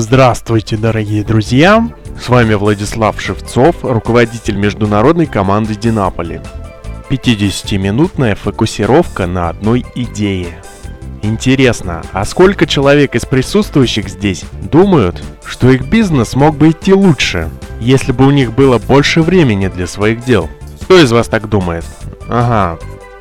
Здравствуйте, дорогие друзья! С вами Владислав Шевцов, руководитель международной команды Динаполи. 50-минутная фокусировка на одной идее. Интересно, а сколько человек из присутствующих здесь думают, что их бизнес мог бы идти лучше, если бы у них было больше времени для своих дел? Кто из вас так думает? Ага,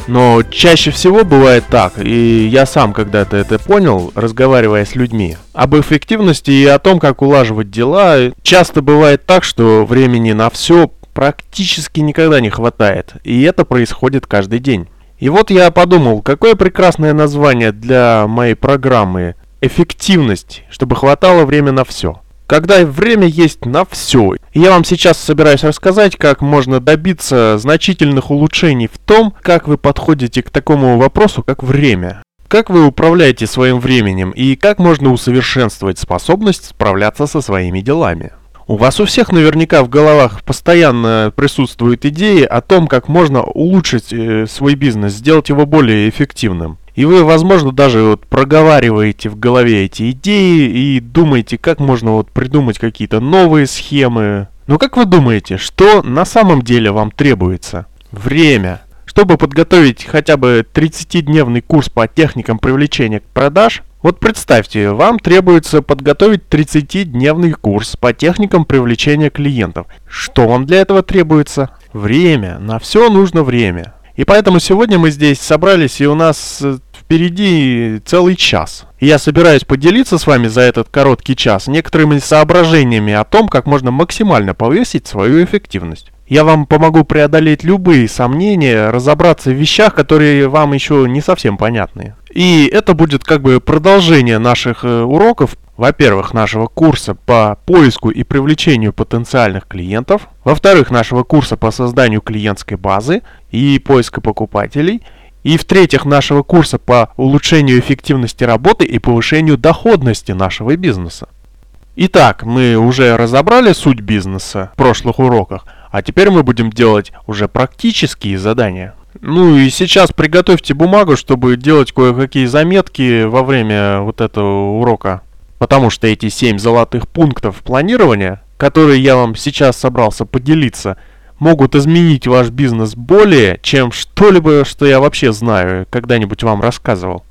но чаще всего бывает так, и я сам когда-то это понял, разговаривая с людьми. Об эффективности и о том, как улаживать дела, часто бывает так, что времени на все практически никогда не хватает, и это происходит каждый день. И вот я подумал, какое прекрасное название для моей программы «Эффективность», чтобы хватало время на все когда время есть на все. я вам сейчас собираюсь рассказать, как можно добиться значительных улучшений в том, как вы подходите к такому вопросу, как время. Как вы управляете своим временем и как можно усовершенствовать способность справляться со своими делами. У вас у всех наверняка в головах постоянно присутствуют идеи о том, как можно улучшить э, свой бизнес, сделать его более эффективным. И вы, возможно, даже вот проговариваете в голове эти идеи и думаете, как можно вот придумать какие-то новые схемы. Но как вы думаете, что на самом деле вам требуется? Время. Чтобы подготовить хотя бы 30-дневный курс по техникам привлечения продаж, вот представьте, вам требуется подготовить 30-дневный курс по техникам привлечения клиентов. Что вам для этого требуется? Время. На все нужно время. И поэтому сегодня мы здесь собрались, и у нас э, впереди целый час. И я собираюсь поделиться с вами за этот короткий час некоторыми соображениями о том, как можно максимально повысить свою эффективность. Я вам помогу преодолеть любые сомнения, разобраться в вещах, которые вам еще не совсем понятны. И это будет как бы продолжение наших э, уроков, во-первых, нашего курса по поиску и привлечению потенциальных клиентов, во-вторых, нашего курса по созданию клиентской базы и поиска покупателей – и в-третьих, нашего курса по улучшению эффективности работы и повышению доходности нашего бизнеса. Итак, мы уже разобрали суть бизнеса в прошлых уроках, а теперь мы будем делать уже практические задания. Ну и сейчас приготовьте бумагу, чтобы делать кое-какие заметки во время вот этого урока. Потому что эти 7 золотых пунктов планирования, которые я вам сейчас собрался поделиться – могут изменить ваш бизнес более, чем что-либо, что я вообще знаю, когда-нибудь вам рассказывал.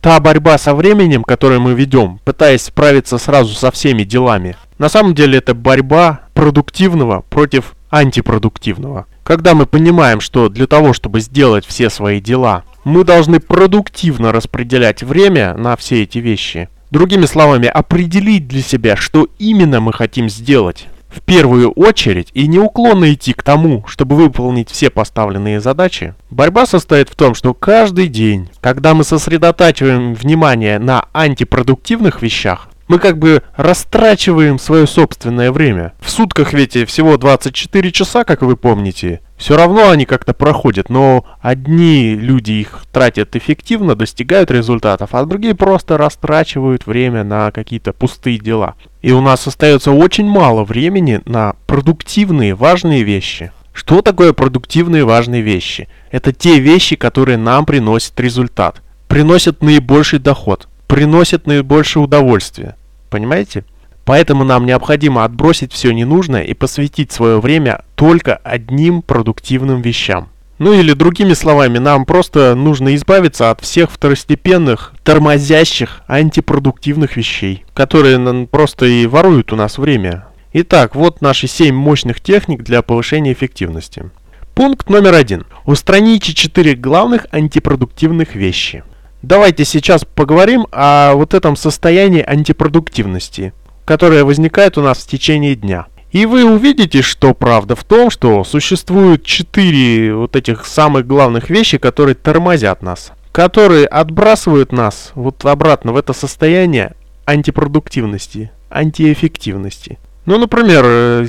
Та борьба со временем, которую мы ведем, пытаясь справиться сразу со всеми делами, на самом деле это борьба продуктивного против антипродуктивного. Когда мы понимаем, что для того, чтобы сделать все свои дела, мы должны продуктивно распределять время на все эти вещи. Другими словами, определить для себя, что именно мы хотим сделать. В первую очередь и неуклонно идти к тому, чтобы выполнить все поставленные задачи, борьба состоит в том, что каждый день, когда мы сосредотачиваем внимание на антипродуктивных вещах, мы как бы растрачиваем свое собственное время. В сутках ведь всего 24 часа, как вы помните. Все равно они как-то проходят, но одни люди их тратят эффективно, достигают результатов, а другие просто растрачивают время на какие-то пустые дела. И у нас остается очень мало времени на продуктивные, важные вещи. Что такое продуктивные важные вещи? Это те вещи, которые нам приносят результат, приносят наибольший доход, приносят наибольшее удовольствие. Понимаете? Поэтому нам необходимо отбросить все ненужное и посвятить свое время только одним продуктивным вещам. Ну или другими словами, нам просто нужно избавиться от всех второстепенных, тормозящих, антипродуктивных вещей, которые просто и воруют у нас время. Итак, вот наши 7 мощных техник для повышения эффективности. Пункт номер один. Устраните 4 главных антипродуктивных вещи. Давайте сейчас поговорим о вот этом состоянии антипродуктивности, которое возникает у нас в течение дня. И вы увидите, что правда в том, что существует четыре вот этих самых главных вещи, которые тормозят нас, которые отбрасывают нас вот обратно в это состояние антипродуктивности, антиэффективности. Ну, например, э,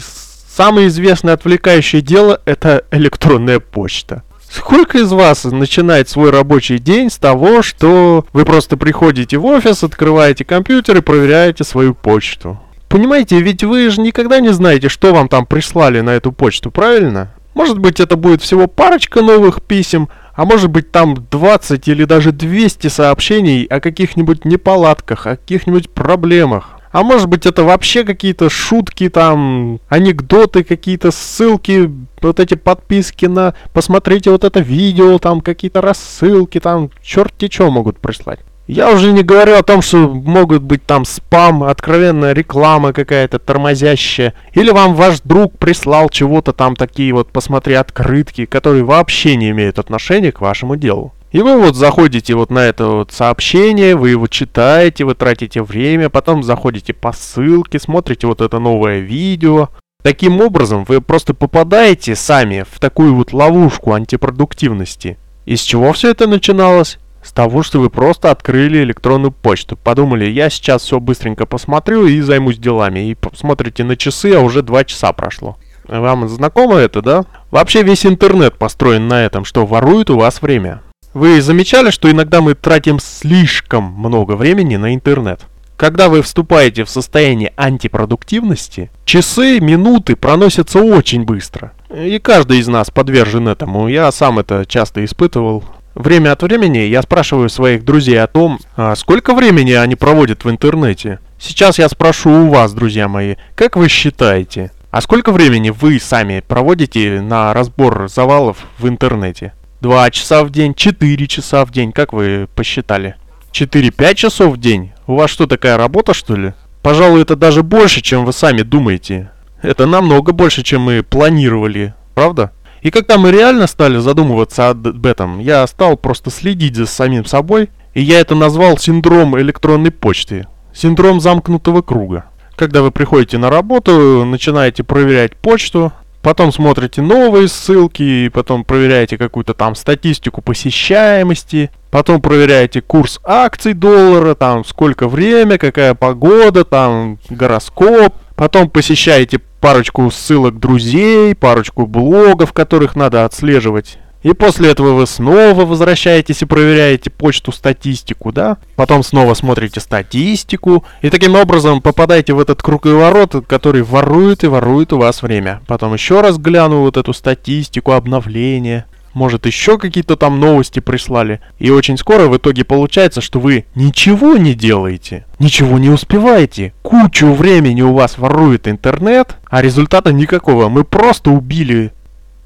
самое известное отвлекающее дело это электронная почта. Сколько из вас начинает свой рабочий день с того, что вы просто приходите в офис, открываете компьютер и проверяете свою почту? Понимаете, ведь вы же никогда не знаете, что вам там прислали на эту почту, правильно? Может быть, это будет всего парочка новых писем, а может быть там 20 или даже 200 сообщений о каких-нибудь неполадках, о каких-нибудь проблемах. А может быть это вообще какие-то шутки там, анекдоты, какие-то ссылки, вот эти подписки на посмотрите вот это видео, там какие-то рассылки, там черти что могут прислать. Я уже не говорю о том, что могут быть там спам, откровенная реклама какая-то тормозящая. Или вам ваш друг прислал чего-то там такие вот, посмотри, открытки, которые вообще не имеют отношения к вашему делу. И вы вот заходите вот на это вот сообщение, вы его читаете, вы тратите время, потом заходите по ссылке, смотрите вот это новое видео. Таким образом, вы просто попадаете сами в такую вот ловушку антипродуктивности. Из чего все это начиналось? С того, что вы просто открыли электронную почту. Подумали, я сейчас все быстренько посмотрю и займусь делами. И смотрите на часы, а уже два часа прошло. Вам знакомо это, да? Вообще весь интернет построен на этом, что ворует у вас время. Вы замечали, что иногда мы тратим слишком много времени на интернет? Когда вы вступаете в состояние антипродуктивности, часы, минуты проносятся очень быстро. И каждый из нас подвержен этому. Я сам это часто испытывал. Время от времени я спрашиваю своих друзей о том, а сколько времени они проводят в интернете. Сейчас я спрошу у вас, друзья мои, как вы считаете, а сколько времени вы сами проводите на разбор завалов в интернете? Два часа в день, четыре часа в день, как вы посчитали? Четыре-пять часов в день? У вас что, такая работа, что ли? Пожалуй, это даже больше, чем вы сами думаете. Это намного больше, чем мы планировали, правда? И когда мы реально стали задумываться об этом, я стал просто следить за самим собой, и я это назвал синдром электронной почты. Синдром замкнутого круга. Когда вы приходите на работу, начинаете проверять почту, потом смотрите новые ссылки, потом проверяете какую-то там статистику посещаемости, потом проверяете курс акций доллара, там сколько время, какая погода, там гороскоп, потом посещаете парочку ссылок друзей, парочку блогов, которых надо отслеживать. И после этого вы снова возвращаетесь и проверяете почту статистику, да? Потом снова смотрите статистику. И таким образом попадаете в этот круговорот, который ворует и ворует у вас время. Потом еще раз гляну вот эту статистику, обновления. Может еще какие-то там новости прислали. И очень скоро в итоге получается, что вы ничего не делаете. Ничего не успеваете. Кучу времени у вас ворует интернет, а результата никакого. Мы просто убили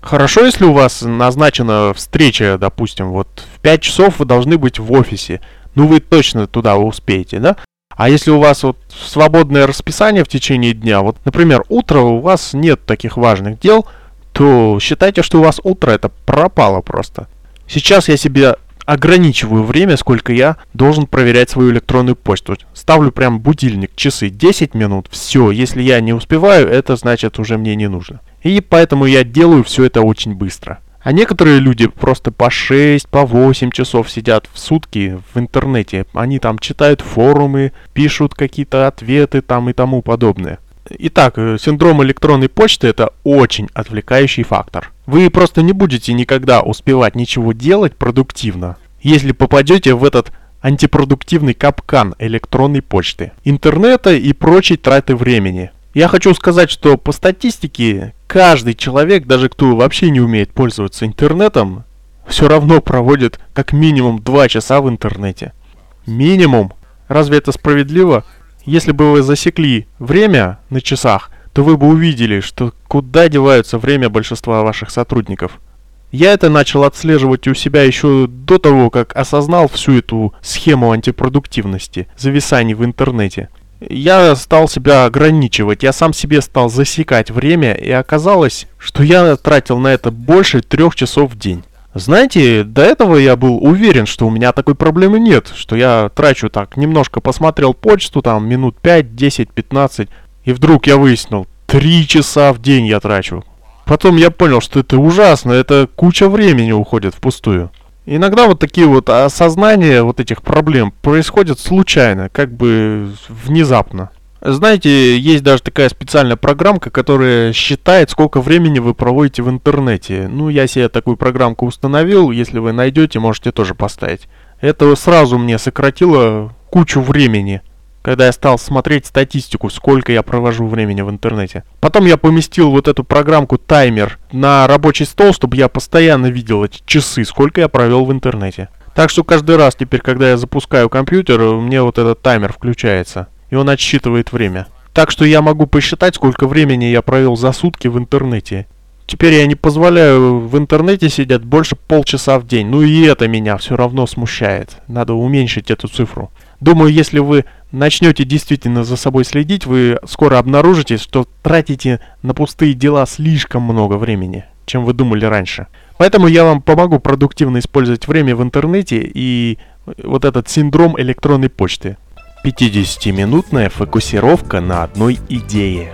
Хорошо, если у вас назначена встреча, допустим, вот в 5 часов вы должны быть в офисе. Ну, вы точно туда успеете, да? А если у вас вот свободное расписание в течение дня, вот, например, утро у вас нет таких важных дел, то считайте, что у вас утро это пропало просто. Сейчас я себе ограничиваю время, сколько я должен проверять свою электронную почту. Ставлю прям будильник, часы, 10 минут, все. Если я не успеваю, это значит уже мне не нужно. И поэтому я делаю все это очень быстро. А некоторые люди просто по 6, по 8 часов сидят в сутки в интернете. Они там читают форумы, пишут какие-то ответы там и тому подобное. Итак, э, синдром электронной почты это очень отвлекающий фактор. Вы просто не будете никогда успевать ничего делать продуктивно, если попадете в этот антипродуктивный капкан электронной почты, интернета и прочей траты времени. Я хочу сказать, что по статистике каждый человек, даже кто вообще не умеет пользоваться интернетом, все равно проводит как минимум 2 часа в интернете. Минимум. Разве это справедливо? Если бы вы засекли время на часах, то вы бы увидели, что куда деваются время большинства ваших сотрудников. Я это начал отслеживать у себя еще до того, как осознал всю эту схему антипродуктивности, зависаний в интернете я стал себя ограничивать, я сам себе стал засекать время, и оказалось, что я тратил на это больше трех часов в день. Знаете, до этого я был уверен, что у меня такой проблемы нет, что я трачу так, немножко посмотрел почту, там минут 5, 10, 15, и вдруг я выяснил, 3 часа в день я трачу. Потом я понял, что это ужасно, это куча времени уходит впустую. Иногда вот такие вот осознания вот этих проблем происходят случайно, как бы внезапно. Знаете, есть даже такая специальная программка, которая считает, сколько времени вы проводите в интернете. Ну, я себе такую программку установил, если вы найдете, можете тоже поставить. Это сразу мне сократило кучу времени когда я стал смотреть статистику, сколько я провожу времени в интернете. Потом я поместил вот эту программку таймер на рабочий стол, чтобы я постоянно видел эти часы, сколько я провел в интернете. Так что каждый раз теперь, когда я запускаю компьютер, мне вот этот таймер включается. и он отсчитывает время. Так что я могу посчитать, сколько времени я провел за сутки в интернете. Теперь я не позволяю в интернете сидеть больше полчаса в день. Ну и это меня все равно смущает. Надо уменьшить эту цифру. Думаю, если вы начнете действительно за собой следить, вы скоро обнаружите, что тратите на пустые дела слишком много времени, чем вы думали раньше. Поэтому я вам помогу продуктивно использовать время в интернете и вот этот синдром электронной почты. 50-минутная фокусировка на одной идее.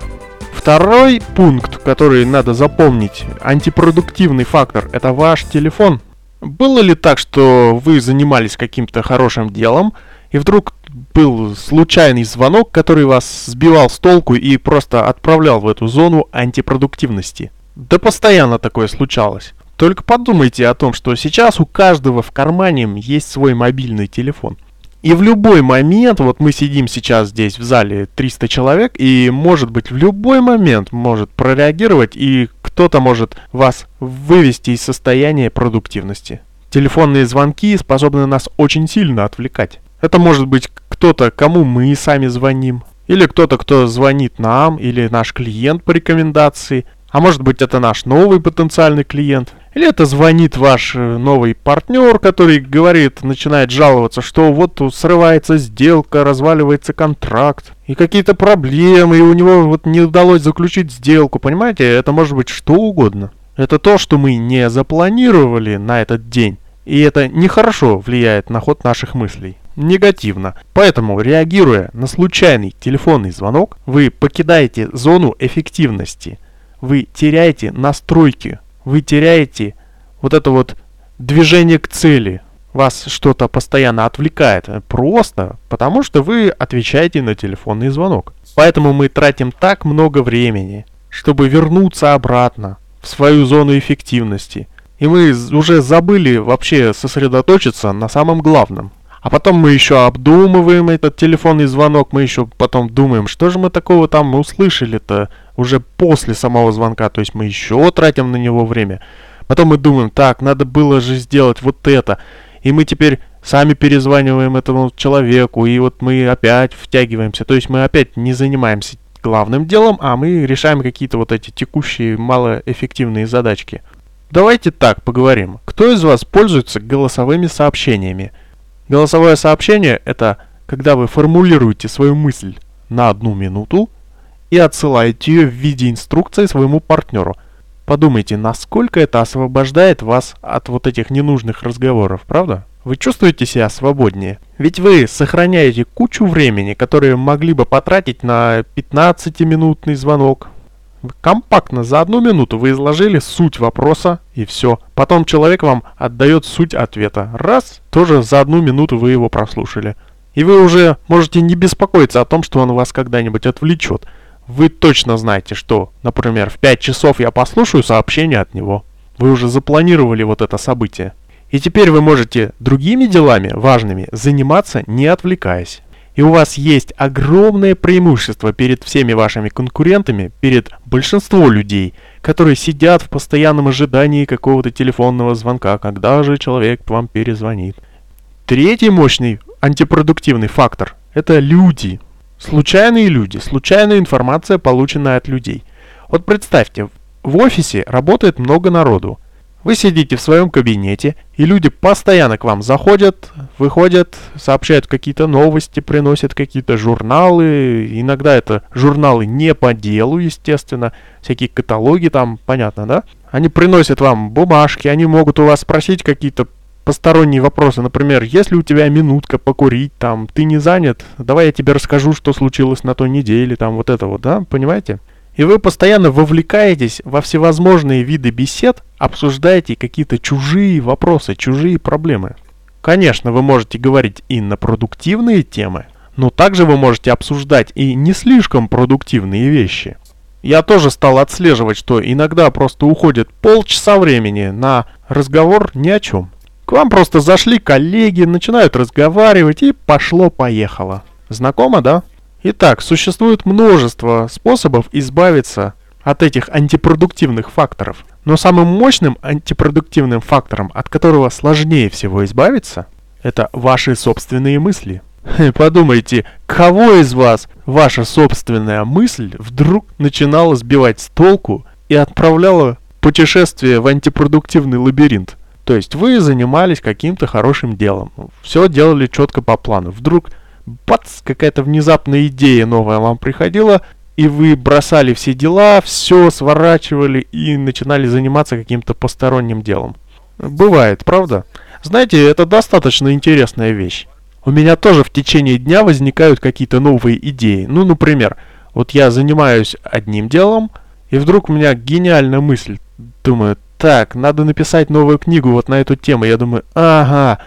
Второй пункт, который надо запомнить, антипродуктивный фактор, это ваш телефон. Было ли так, что вы занимались каким-то хорошим делом, и вдруг был случайный звонок, который вас сбивал с толку и просто отправлял в эту зону антипродуктивности? Да постоянно такое случалось. Только подумайте о том, что сейчас у каждого в кармане есть свой мобильный телефон. И в любой момент, вот мы сидим сейчас здесь в зале 300 человек, и может быть в любой момент может прореагировать, и кто-то может вас вывести из состояния продуктивности. Телефонные звонки способны нас очень сильно отвлекать. Это может быть кто-то, кому мы сами звоним, или кто-то, кто звонит нам, или наш клиент по рекомендации, а может быть это наш новый потенциальный клиент. Или это звонит ваш э, новый партнер, который говорит, начинает жаловаться, что вот срывается сделка, разваливается контракт, и какие-то проблемы, и у него вот не удалось заключить сделку, понимаете? Это может быть что угодно. Это то, что мы не запланировали на этот день. И это нехорошо влияет на ход наших мыслей. Негативно. Поэтому, реагируя на случайный телефонный звонок, вы покидаете зону эффективности. Вы теряете настройки вы теряете вот это вот движение к цели. Вас что-то постоянно отвлекает. Просто потому, что вы отвечаете на телефонный звонок. Поэтому мы тратим так много времени, чтобы вернуться обратно в свою зону эффективности. И мы уже забыли вообще сосредоточиться на самом главном. А потом мы еще обдумываем этот телефонный звонок, мы еще потом думаем, что же мы такого там услышали-то уже после самого звонка, то есть мы еще тратим на него время. Потом мы думаем, так, надо было же сделать вот это. И мы теперь сами перезваниваем этому человеку, и вот мы опять втягиваемся. То есть мы опять не занимаемся главным делом, а мы решаем какие-то вот эти текущие малоэффективные задачки. Давайте так поговорим. Кто из вас пользуется голосовыми сообщениями? Голосовое сообщение – это когда вы формулируете свою мысль на одну минуту и отсылаете ее в виде инструкции своему партнеру. Подумайте, насколько это освобождает вас от вот этих ненужных разговоров, правда? Вы чувствуете себя свободнее? Ведь вы сохраняете кучу времени, которое могли бы потратить на 15-минутный звонок, Компактно, за одну минуту вы изложили суть вопроса и все. Потом человек вам отдает суть ответа. Раз, тоже за одну минуту вы его прослушали. И вы уже можете не беспокоиться о том, что он вас когда-нибудь отвлечет. Вы точно знаете, что, например, в 5 часов я послушаю сообщение от него. Вы уже запланировали вот это событие. И теперь вы можете другими делами важными заниматься, не отвлекаясь. И у вас есть огромное преимущество перед всеми вашими конкурентами, перед большинством людей, которые сидят в постоянном ожидании какого-то телефонного звонка, когда же человек вам перезвонит. Третий мощный антипродуктивный фактор – это люди. Случайные люди, случайная информация, полученная от людей. Вот представьте, в офисе работает много народу – вы сидите в своем кабинете, и люди постоянно к вам заходят, выходят, сообщают какие-то новости, приносят какие-то журналы. Иногда это журналы не по делу, естественно. Всякие каталоги там, понятно, да? Они приносят вам бумажки, они могут у вас спросить какие-то посторонние вопросы. Например, если у тебя минутка покурить, там, ты не занят, давай я тебе расскажу, что случилось на той неделе, там, вот это вот, да, понимаете? И вы постоянно вовлекаетесь во всевозможные виды бесед, обсуждаете какие-то чужие вопросы, чужие проблемы. Конечно, вы можете говорить и на продуктивные темы, но также вы можете обсуждать и не слишком продуктивные вещи. Я тоже стал отслеживать, что иногда просто уходит полчаса времени на разговор ни о чем. К вам просто зашли коллеги, начинают разговаривать и пошло-поехало. Знакомо, да? Итак, существует множество способов избавиться от этих антипродуктивных факторов. Но самым мощным антипродуктивным фактором, от которого сложнее всего избавиться, это ваши собственные мысли. Подумайте, кого из вас ваша собственная мысль вдруг начинала сбивать с толку и отправляла путешествие в антипродуктивный лабиринт? То есть вы занимались каким-то хорошим делом, все делали четко по плану. Вдруг, бац, какая-то внезапная идея новая вам приходила, и вы бросали все дела, все сворачивали и начинали заниматься каким-то посторонним делом. Бывает, правда? Знаете, это достаточно интересная вещь. У меня тоже в течение дня возникают какие-то новые идеи. Ну, например, вот я занимаюсь одним делом, и вдруг у меня гениальная мысль. Думаю, так, надо написать новую книгу вот на эту тему. Я думаю, ага,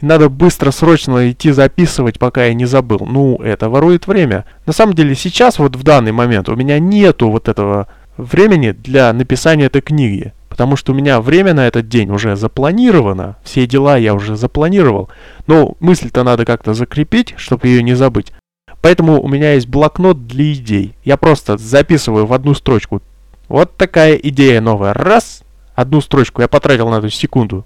надо быстро, срочно идти записывать, пока я не забыл. Ну, это ворует время. На самом деле, сейчас, вот в данный момент, у меня нету вот этого времени для написания этой книги. Потому что у меня время на этот день уже запланировано. Все дела я уже запланировал. Но мысль-то надо как-то закрепить, чтобы ее не забыть. Поэтому у меня есть блокнот для идей. Я просто записываю в одну строчку. Вот такая идея новая. Раз, Одну строчку я потратил на эту секунду.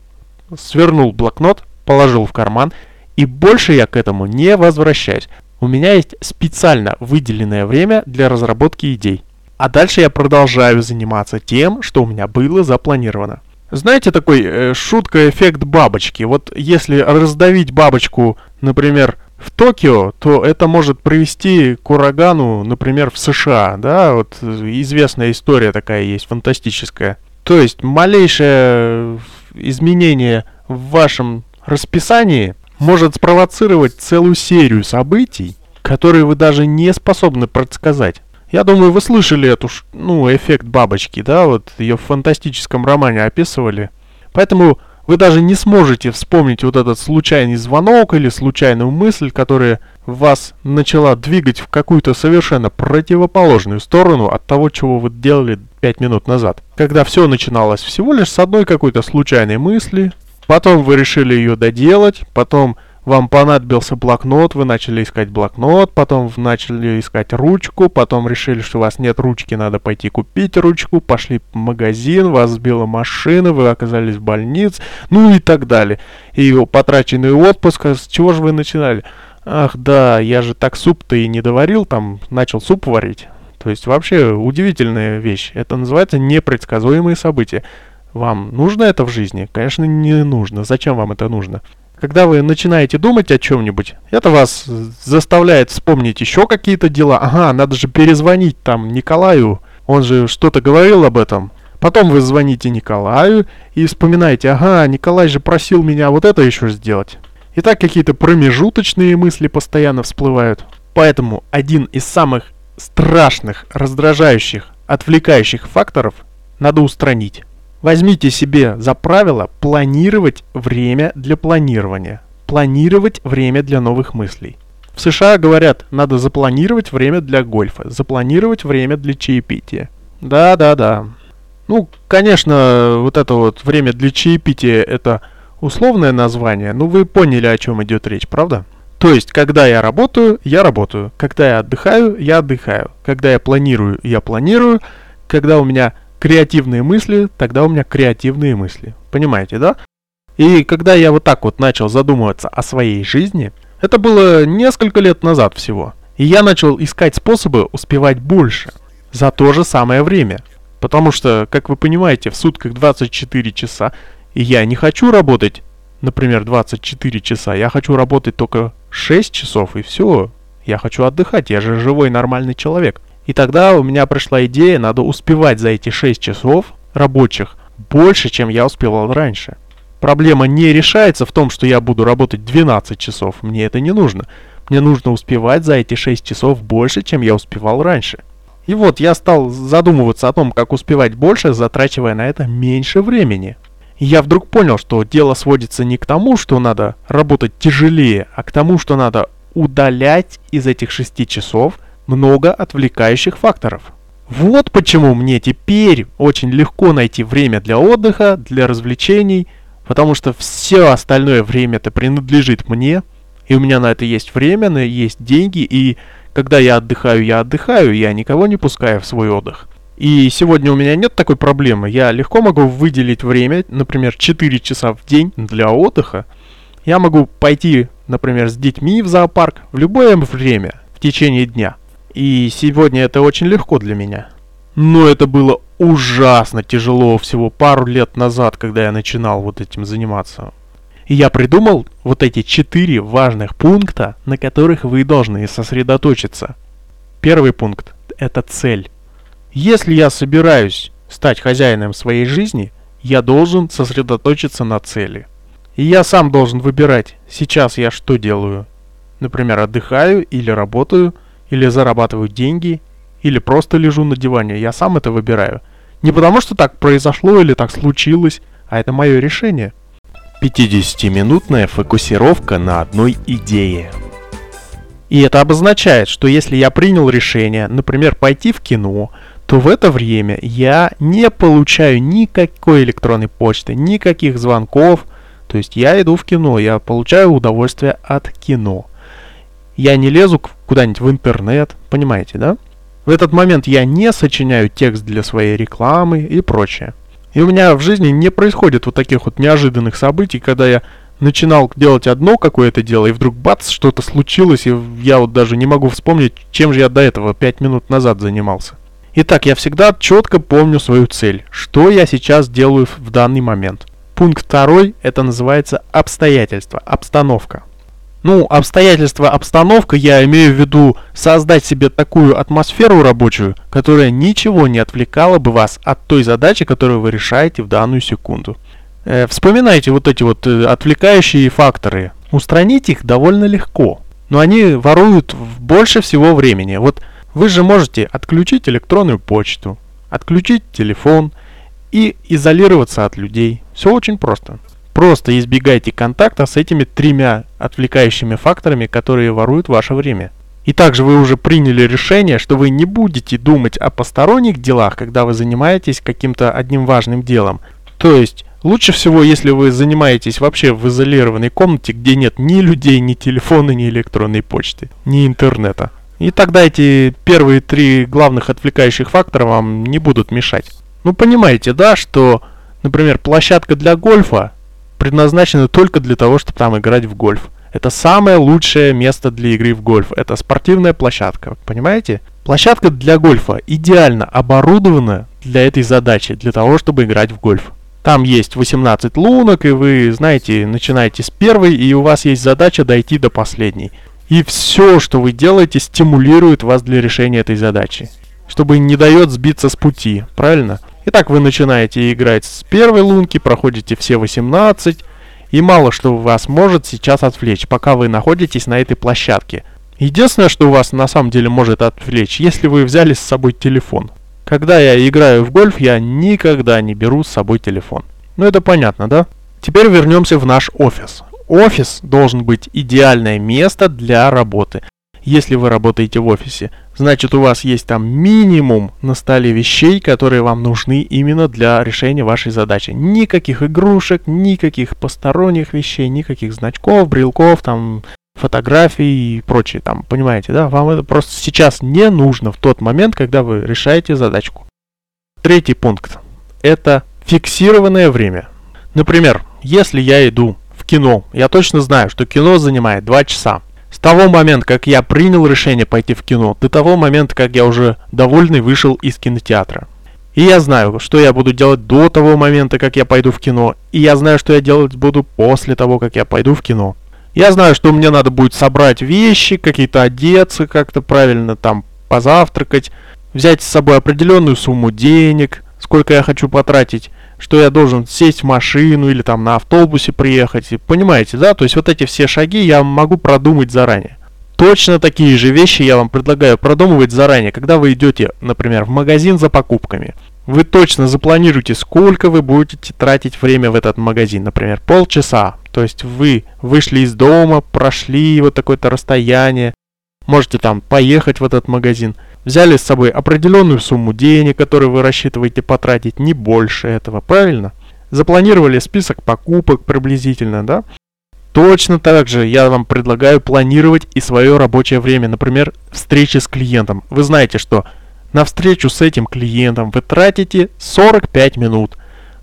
Свернул блокнот, положил в карман, и больше я к этому не возвращаюсь. У меня есть специально выделенное время для разработки идей. А дальше я продолжаю заниматься тем, что у меня было запланировано. Знаете такой э, шутка эффект бабочки? Вот если раздавить бабочку, например, в Токио, то это может привести к урагану, например, в США, да, вот известная история такая есть, фантастическая. То есть малейшее изменение в вашем расписании может спровоцировать целую серию событий, которые вы даже не способны предсказать. Я думаю, вы слышали эту, ну, эффект бабочки, да, вот ее в фантастическом романе описывали. Поэтому вы даже не сможете вспомнить вот этот случайный звонок или случайную мысль, которая вас начала двигать в какую-то совершенно противоположную сторону от того, чего вы делали 5 минут назад. Когда все начиналось всего лишь с одной какой-то случайной мысли, потом вы решили ее доделать, потом вам понадобился блокнот, вы начали искать блокнот, потом начали искать ручку, потом решили, что у вас нет ручки, надо пойти купить ручку, пошли в магазин, вас сбила машина, вы оказались в больнице, ну и так далее. И потраченный отпуск, а с чего же вы начинали? Ах да, я же так суп-то и не доварил, там начал суп варить. То есть вообще удивительная вещь. Это называется непредсказуемые события. Вам нужно это в жизни? Конечно, не нужно. Зачем вам это нужно? Когда вы начинаете думать о чем-нибудь, это вас заставляет вспомнить еще какие-то дела. Ага, надо же перезвонить там Николаю, он же что-то говорил об этом. Потом вы звоните Николаю и вспоминаете, ага, Николай же просил меня вот это еще сделать. И так какие-то промежуточные мысли постоянно всплывают. Поэтому один из самых страшных, раздражающих, отвлекающих факторов надо устранить. Возьмите себе за правило планировать время для планирования. Планировать время для новых мыслей. В США говорят, надо запланировать время для гольфа, запланировать время для чаепития. Да-да-да. Ну, конечно, вот это вот время для чаепития это условное название, но вы поняли, о чем идет речь, правда? То есть, когда я работаю, я работаю. Когда я отдыхаю, я отдыхаю. Когда я планирую, я планирую. Когда у меня креативные мысли, тогда у меня креативные мысли. Понимаете, да? И когда я вот так вот начал задумываться о своей жизни, это было несколько лет назад всего. И я начал искать способы успевать больше за то же самое время. Потому что, как вы понимаете, в сутках 24 часа, и я не хочу работать, например, 24 часа, я хочу работать только 6 часов, и все. Я хочу отдыхать, я же живой нормальный человек. И тогда у меня пришла идея, надо успевать за эти 6 часов рабочих больше, чем я успевал раньше. Проблема не решается в том, что я буду работать 12 часов. Мне это не нужно. Мне нужно успевать за эти 6 часов больше, чем я успевал раньше. И вот я стал задумываться о том, как успевать больше, затрачивая на это меньше времени. И я вдруг понял, что дело сводится не к тому, что надо работать тяжелее, а к тому, что надо удалять из этих 6 часов – много отвлекающих факторов. Вот почему мне теперь очень легко найти время для отдыха, для развлечений, потому что все остальное время это принадлежит мне, и у меня на это есть время, на есть деньги, и когда я отдыхаю, я отдыхаю, я никого не пускаю в свой отдых. И сегодня у меня нет такой проблемы. Я легко могу выделить время, например, 4 часа в день для отдыха. Я могу пойти например, с детьми в зоопарк в любое время в течение дня. И сегодня это очень легко для меня. Но это было ужасно тяжело всего пару лет назад, когда я начинал вот этим заниматься. И я придумал вот эти четыре важных пункта, на которых вы должны сосредоточиться. Первый пункт – это цель. Если я собираюсь стать хозяином своей жизни, я должен сосредоточиться на цели. И я сам должен выбирать, сейчас я что делаю. Например, отдыхаю или работаю, или зарабатываю деньги, или просто лежу на диване. Я сам это выбираю. Не потому что так произошло или так случилось, а это мое решение. 50-минутная фокусировка на одной идее. И это обозначает, что если я принял решение, например, пойти в кино, то в это время я не получаю никакой электронной почты, никаких звонков. То есть я иду в кино, я получаю удовольствие от кино. Я не лезу куда-нибудь в интернет, понимаете, да? В этот момент я не сочиняю текст для своей рекламы и прочее. И у меня в жизни не происходит вот таких вот неожиданных событий, когда я начинал делать одно какое-то дело, и вдруг бац, что-то случилось, и я вот даже не могу вспомнить, чем же я до этого 5 минут назад занимался. Итак, я всегда четко помню свою цель, что я сейчас делаю в данный момент. Пункт второй, это называется обстоятельства, обстановка. Ну, обстоятельства, обстановка, я имею в виду создать себе такую атмосферу рабочую, которая ничего не отвлекала бы вас от той задачи, которую вы решаете в данную секунду. Э, вспоминайте вот эти вот э, отвлекающие факторы. Устранить их довольно легко, но они воруют больше всего времени. Вот вы же можете отключить электронную почту, отключить телефон и изолироваться от людей. Все очень просто. Просто избегайте контакта с этими тремя отвлекающими факторами, которые воруют ваше время. И также вы уже приняли решение, что вы не будете думать о посторонних делах, когда вы занимаетесь каким-то одним важным делом. То есть, лучше всего, если вы занимаетесь вообще в изолированной комнате, где нет ни людей, ни телефона, ни электронной почты, ни интернета. И тогда эти первые три главных отвлекающих фактора вам не будут мешать. Ну, понимаете, да, что, например, площадка для гольфа предназначены только для того, чтобы там играть в гольф. Это самое лучшее место для игры в гольф. Это спортивная площадка, понимаете? Площадка для гольфа идеально оборудована для этой задачи, для того, чтобы играть в гольф. Там есть 18 лунок, и вы, знаете, начинаете с первой, и у вас есть задача дойти до последней. И все, что вы делаете, стимулирует вас для решения этой задачи. Чтобы не дает сбиться с пути, правильно? Итак, вы начинаете играть с первой лунки, проходите все 18, и мало что вас может сейчас отвлечь, пока вы находитесь на этой площадке. Единственное, что вас на самом деле может отвлечь, если вы взяли с собой телефон. Когда я играю в гольф, я никогда не беру с собой телефон. Ну это понятно, да? Теперь вернемся в наш офис. Офис должен быть идеальное место для работы если вы работаете в офисе. Значит, у вас есть там минимум на столе вещей, которые вам нужны именно для решения вашей задачи. Никаких игрушек, никаких посторонних вещей, никаких значков, брелков, там, фотографий и прочее. Там, понимаете, да? Вам это просто сейчас не нужно в тот момент, когда вы решаете задачку. Третий пункт. Это фиксированное время. Например, если я иду в кино, я точно знаю, что кино занимает 2 часа. С того момента, как я принял решение пойти в кино, до того момента, как я уже довольный вышел из кинотеатра. И я знаю, что я буду делать до того момента, как я пойду в кино. И я знаю, что я делать буду после того, как я пойду в кино. Я знаю, что мне надо будет собрать вещи, какие-то одеться, как-то правильно там позавтракать, взять с собой определенную сумму денег, сколько я хочу потратить что я должен сесть в машину или там на автобусе приехать. Понимаете, да? То есть вот эти все шаги я могу продумать заранее. Точно такие же вещи я вам предлагаю продумывать заранее, когда вы идете, например, в магазин за покупками. Вы точно запланируете, сколько вы будете тратить время в этот магазин. Например, полчаса. То есть вы вышли из дома, прошли вот такое-то расстояние, можете там поехать в этот магазин – Взяли с собой определенную сумму денег, которую вы рассчитываете потратить, не больше этого, правильно? Запланировали список покупок приблизительно, да? Точно так же я вам предлагаю планировать и свое рабочее время, например, встречи с клиентом. Вы знаете, что на встречу с этим клиентом вы тратите 45 минут.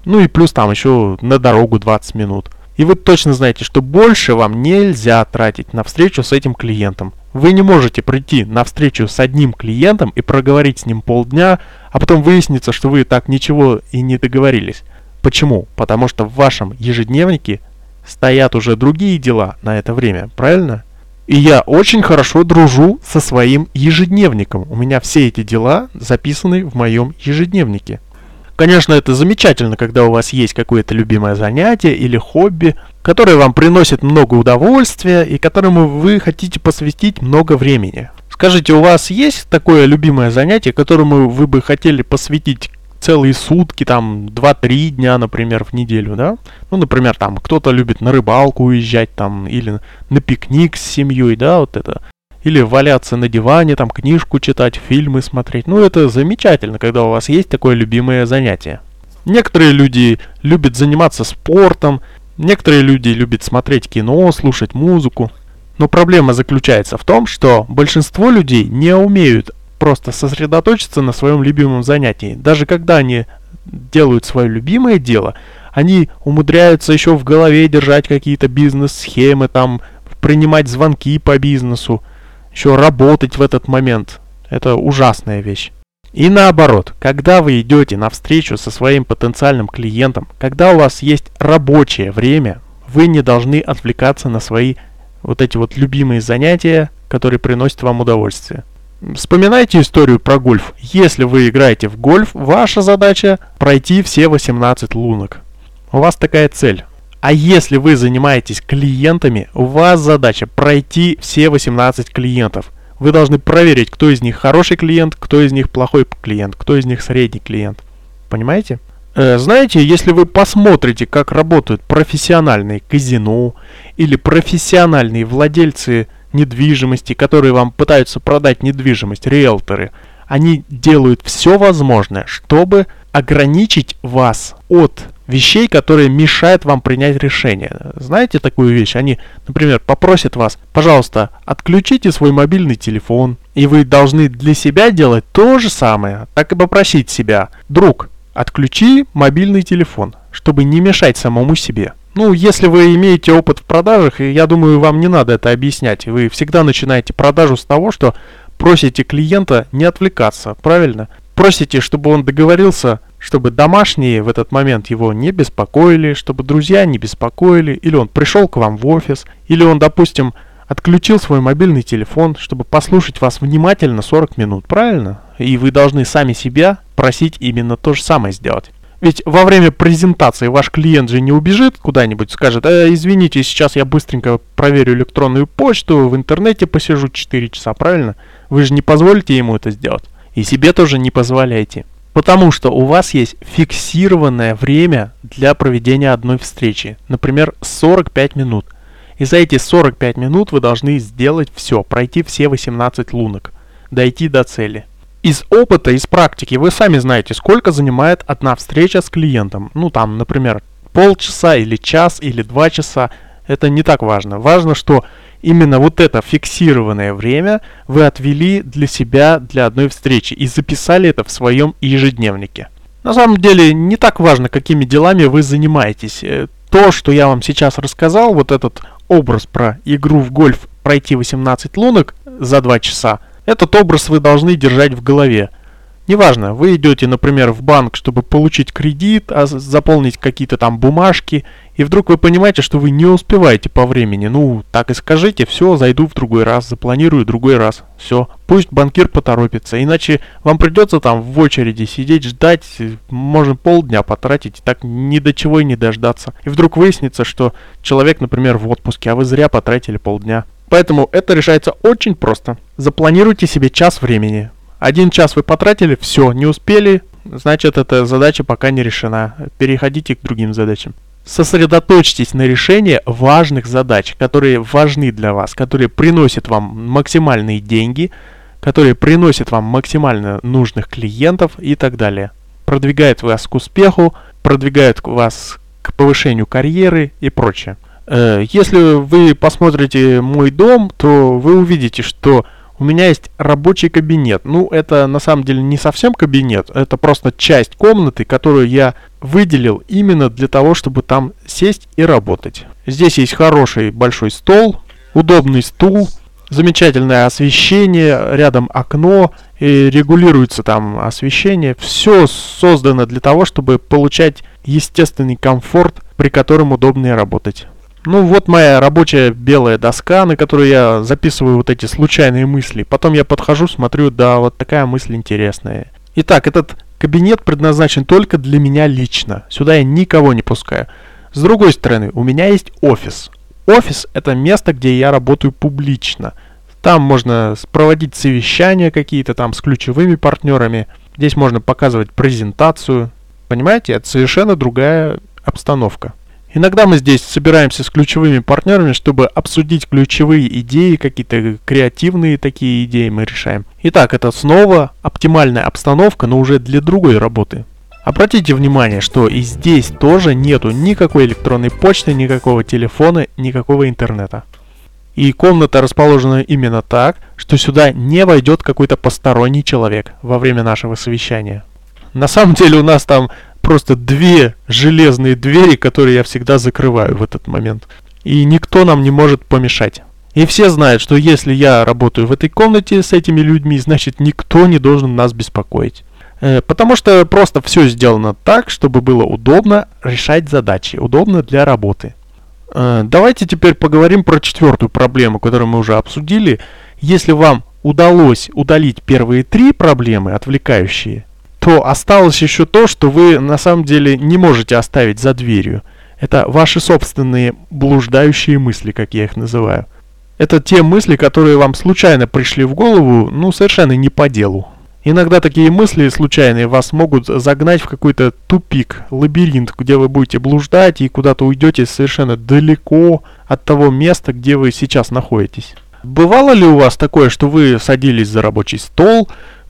Ну и плюс там еще на дорогу 20 минут. И вы точно знаете, что больше вам нельзя тратить на встречу с этим клиентом. Вы не можете прийти на встречу с одним клиентом и проговорить с ним полдня, а потом выяснится, что вы так ничего и не договорились. Почему? Потому что в вашем ежедневнике стоят уже другие дела на это время, правильно? И я очень хорошо дружу со своим ежедневником. У меня все эти дела записаны в моем ежедневнике. Конечно, это замечательно, когда у вас есть какое-то любимое занятие или хобби, которое вам приносит много удовольствия и которому вы хотите посвятить много времени. Скажите, у вас есть такое любимое занятие, которому вы бы хотели посвятить целые сутки, там 2-3 дня, например, в неделю, да? Ну, например, там кто-то любит на рыбалку уезжать, там, или на пикник с семьей, да, вот это. Или валяться на диване, там, книжку читать, фильмы смотреть. Ну, это замечательно, когда у вас есть такое любимое занятие. Некоторые люди любят заниматься спортом, некоторые люди любят смотреть кино, слушать музыку. Но проблема заключается в том, что большинство людей не умеют просто сосредоточиться на своем любимом занятии. Даже когда они делают свое любимое дело, они умудряются еще в голове держать какие-то бизнес-схемы, там, принимать звонки по бизнесу, еще работать в этот момент. Это ужасная вещь. И наоборот, когда вы идете на встречу со своим потенциальным клиентом, когда у вас есть рабочее время, вы не должны отвлекаться на свои вот эти вот любимые занятия, которые приносят вам удовольствие. Вспоминайте историю про гольф. Если вы играете в гольф, ваша задача пройти все 18 лунок. У вас такая цель. А если вы занимаетесь клиентами, у вас задача пройти все 18 клиентов. Вы должны проверить, кто из них хороший клиент, кто из них плохой клиент, кто из них средний клиент. Понимаете? Э, знаете, если вы посмотрите, как работают профессиональные казино или профессиональные владельцы недвижимости, которые вам пытаются продать недвижимость, риэлторы, они делают все возможное, чтобы ограничить вас от вещей, которые мешают вам принять решение. Знаете такую вещь? Они, например, попросят вас, пожалуйста, отключите свой мобильный телефон, и вы должны для себя делать то же самое, так и попросить себя, друг, отключи мобильный телефон, чтобы не мешать самому себе. Ну, если вы имеете опыт в продажах, я думаю, вам не надо это объяснять. Вы всегда начинаете продажу с того, что просите клиента не отвлекаться, правильно? Просите, чтобы он договорился, чтобы домашние в этот момент его не беспокоили, чтобы друзья не беспокоили, или он пришел к вам в офис, или он, допустим, отключил свой мобильный телефон, чтобы послушать вас внимательно 40 минут, правильно? И вы должны сами себя просить именно то же самое сделать. Ведь во время презентации ваш клиент же не убежит куда-нибудь, скажет, э, извините, сейчас я быстренько проверю электронную почту, в интернете посижу 4 часа, правильно? Вы же не позволите ему это сделать. И себе тоже не позволяйте. Потому что у вас есть фиксированное время для проведения одной встречи. Например, 45 минут. И за эти 45 минут вы должны сделать все, пройти все 18 лунок, дойти до цели. Из опыта, из практики вы сами знаете, сколько занимает одна встреча с клиентом. Ну там, например, полчаса или час или два часа. Это не так важно. Важно, что именно вот это фиксированное время вы отвели для себя для одной встречи и записали это в своем ежедневнике. На самом деле не так важно, какими делами вы занимаетесь. Э, то, что я вам сейчас рассказал, вот этот образ про игру в гольф пройти 18 лунок за 2 часа – этот образ вы должны держать в голове. Неважно, вы идете, например, в банк, чтобы получить кредит, а заполнить какие-то там бумажки, и вдруг вы понимаете, что вы не успеваете по времени. Ну, так и скажите, все, зайду в другой раз, запланирую другой раз. Все, пусть банкир поторопится, иначе вам придется там в очереди сидеть, ждать, можно полдня потратить, так ни до чего и не дождаться. И вдруг выяснится, что человек, например, в отпуске, а вы зря потратили полдня. Поэтому это решается очень просто. Запланируйте себе час времени. Один час вы потратили, все, не успели, значит эта задача пока не решена. Переходите к другим задачам. Сосредоточьтесь на решении важных задач, которые важны для вас, которые приносят вам максимальные деньги, которые приносят вам максимально нужных клиентов и так далее. Продвигают вас к успеху, продвигают вас к повышению карьеры и прочее. Э, если вы посмотрите мой дом, то вы увидите, что у меня есть рабочий кабинет. Ну, это на самом деле не совсем кабинет, это просто часть комнаты, которую я выделил именно для того, чтобы там сесть и работать. Здесь есть хороший большой стол, удобный стул, замечательное освещение, рядом окно, и регулируется там освещение. Все создано для того, чтобы получать естественный комфорт, при котором удобнее работать. Ну вот моя рабочая белая доска, на которой я записываю вот эти случайные мысли. Потом я подхожу, смотрю, да, вот такая мысль интересная. Итак, этот кабинет предназначен только для меня лично. Сюда я никого не пускаю. С другой стороны, у меня есть офис. Офис это место, где я работаю публично. Там можно проводить совещания какие-то там с ключевыми партнерами. Здесь можно показывать презентацию. Понимаете, это совершенно другая обстановка. Иногда мы здесь собираемся с ключевыми партнерами, чтобы обсудить ключевые идеи, какие-то креативные такие идеи мы решаем. Итак, это снова оптимальная обстановка, но уже для другой работы. Обратите внимание, что и здесь тоже нету никакой электронной почты, никакого телефона, никакого интернета. И комната расположена именно так, что сюда не войдет какой-то посторонний человек во время нашего совещания. На самом деле у нас там просто две железные двери, которые я всегда закрываю в этот момент. И никто нам не может помешать. И все знают, что если я работаю в этой комнате с этими людьми, значит никто не должен нас беспокоить. Э, потому что просто все сделано так, чтобы было удобно решать задачи, удобно для работы. Э, давайте теперь поговорим про четвертую проблему, которую мы уже обсудили. Если вам удалось удалить первые три проблемы, отвлекающие, то осталось еще то, что вы на самом деле не можете оставить за дверью. Это ваши собственные блуждающие мысли, как я их называю. Это те мысли, которые вам случайно пришли в голову, ну, совершенно не по делу. Иногда такие мысли случайные вас могут загнать в какой-то тупик, лабиринт, где вы будете блуждать и куда-то уйдете совершенно далеко от того места, где вы сейчас находитесь. Бывало ли у вас такое, что вы садились за рабочий стол,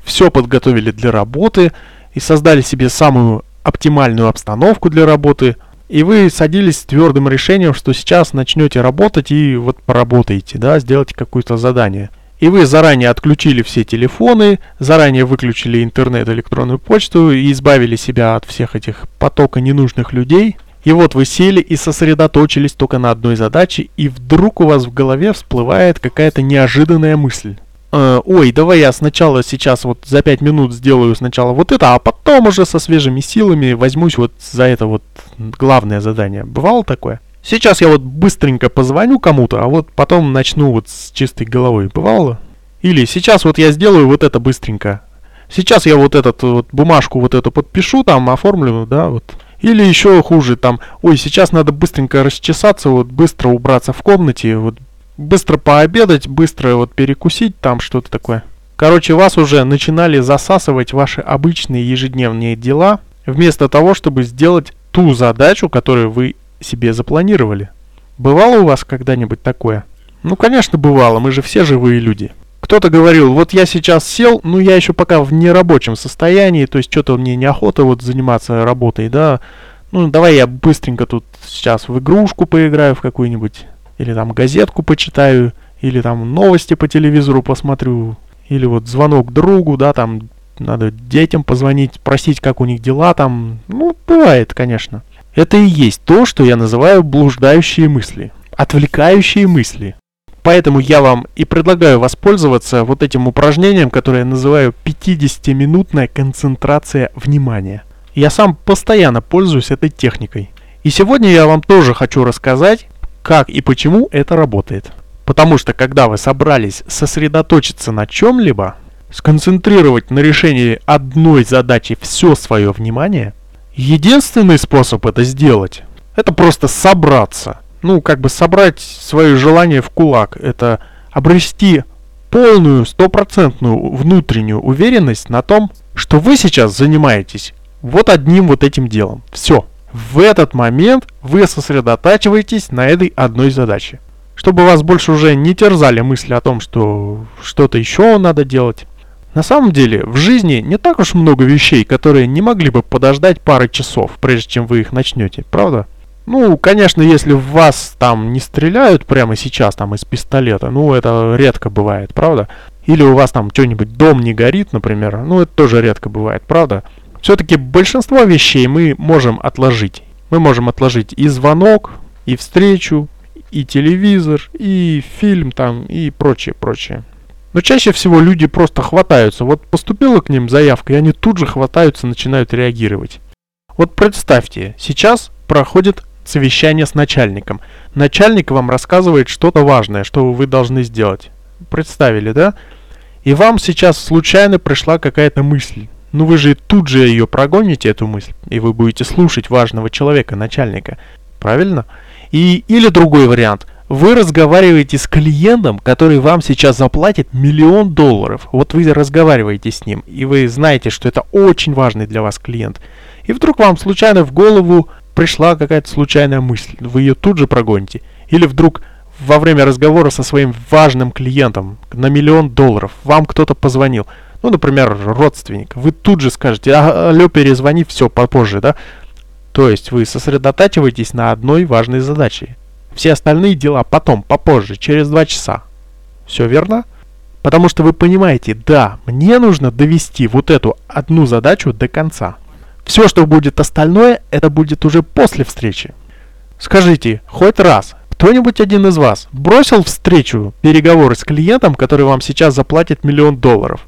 все подготовили для работы и создали себе самую оптимальную обстановку для работы, и вы садились с твердым решением, что сейчас начнете работать и вот поработаете, да, сделайте какое-то задание. И вы заранее отключили все телефоны, заранее выключили интернет, электронную почту и избавили себя от всех этих потока ненужных людей. И вот вы сели и сосредоточились только на одной задаче, и вдруг у вас в голове всплывает какая-то неожиданная мысль э, ой, давай я сначала сейчас вот за 5 минут сделаю сначала вот это, а потом уже со свежими силами возьмусь вот за это вот главное задание. Бывало такое? Сейчас я вот быстренько позвоню кому-то, а вот потом начну вот с чистой головой. Бывало? Или сейчас вот я сделаю вот это быстренько. Сейчас я вот этот вот бумажку вот эту подпишу, там оформлю, да, вот. Или еще хуже, там, ой, сейчас надо быстренько расчесаться, вот быстро убраться в комнате, вот быстро пообедать, быстро вот перекусить, там что-то такое. Короче, вас уже начинали засасывать ваши обычные ежедневные дела, вместо того, чтобы сделать ту задачу, которую вы себе запланировали. Бывало у вас когда-нибудь такое? Ну, конечно, бывало, мы же все живые люди. Кто-то говорил, вот я сейчас сел, ну я еще пока в нерабочем состоянии, то есть что-то мне неохота вот заниматься работой, да. Ну, давай я быстренько тут сейчас в игрушку поиграю в какую-нибудь или там газетку почитаю, или там новости по телевизору посмотрю, или вот звонок другу, да, там надо детям позвонить, спросить, как у них дела там. Ну, бывает, конечно. Это и есть то, что я называю блуждающие мысли, отвлекающие мысли. Поэтому я вам и предлагаю воспользоваться вот этим упражнением, которое я называю 50-минутная концентрация внимания. Я сам постоянно пользуюсь этой техникой. И сегодня я вам тоже хочу рассказать, как и почему это работает. Потому что когда вы собрались сосредоточиться на чем-либо, сконцентрировать на решении одной задачи все свое внимание, единственный способ это сделать, это просто собраться. Ну, как бы собрать свое желание в кулак. Это обрести полную, стопроцентную внутреннюю уверенность на том, что вы сейчас занимаетесь вот одним вот этим делом. Все. В этот момент вы сосредотачиваетесь на этой одной задаче. Чтобы вас больше уже не терзали мысли о том, что что-то еще надо делать. На самом деле, в жизни не так уж много вещей, которые не могли бы подождать пары часов, прежде чем вы их начнете, правда? Ну, конечно, если в вас там не стреляют прямо сейчас там из пистолета, ну это редко бывает, правда? или у вас там что-нибудь дом не горит, например, ну это тоже редко бывает, правда? Все-таки большинство вещей мы можем отложить. Мы можем отложить и звонок, и встречу, и телевизор, и фильм там, и прочее, прочее. Но чаще всего люди просто хватаются. Вот поступила к ним заявка, и они тут же хватаются, начинают реагировать. Вот представьте, сейчас проходит совещание с начальником. Начальник вам рассказывает что-то важное, что вы должны сделать. Представили, да? И вам сейчас случайно пришла какая-то мысль. Ну вы же тут же ее прогоните, эту мысль, и вы будете слушать важного человека, начальника. Правильно? И, или другой вариант. Вы разговариваете с клиентом, который вам сейчас заплатит миллион долларов. Вот вы разговариваете с ним, и вы знаете, что это очень важный для вас клиент. И вдруг вам случайно в голову пришла какая-то случайная мысль. Вы ее тут же прогоните. Или вдруг во время разговора со своим важным клиентом на миллион долларов вам кто-то позвонил. Ну, например, родственник. Вы тут же скажете, а, алло, перезвони, все, попозже, да? То есть вы сосредотачиваетесь на одной важной задаче. Все остальные дела потом, попозже, через два часа. Все верно? Потому что вы понимаете, да, мне нужно довести вот эту одну задачу до конца. Все, что будет остальное, это будет уже после встречи. Скажите, хоть раз, кто-нибудь один из вас бросил встречу, переговоры с клиентом, который вам сейчас заплатит миллион долларов,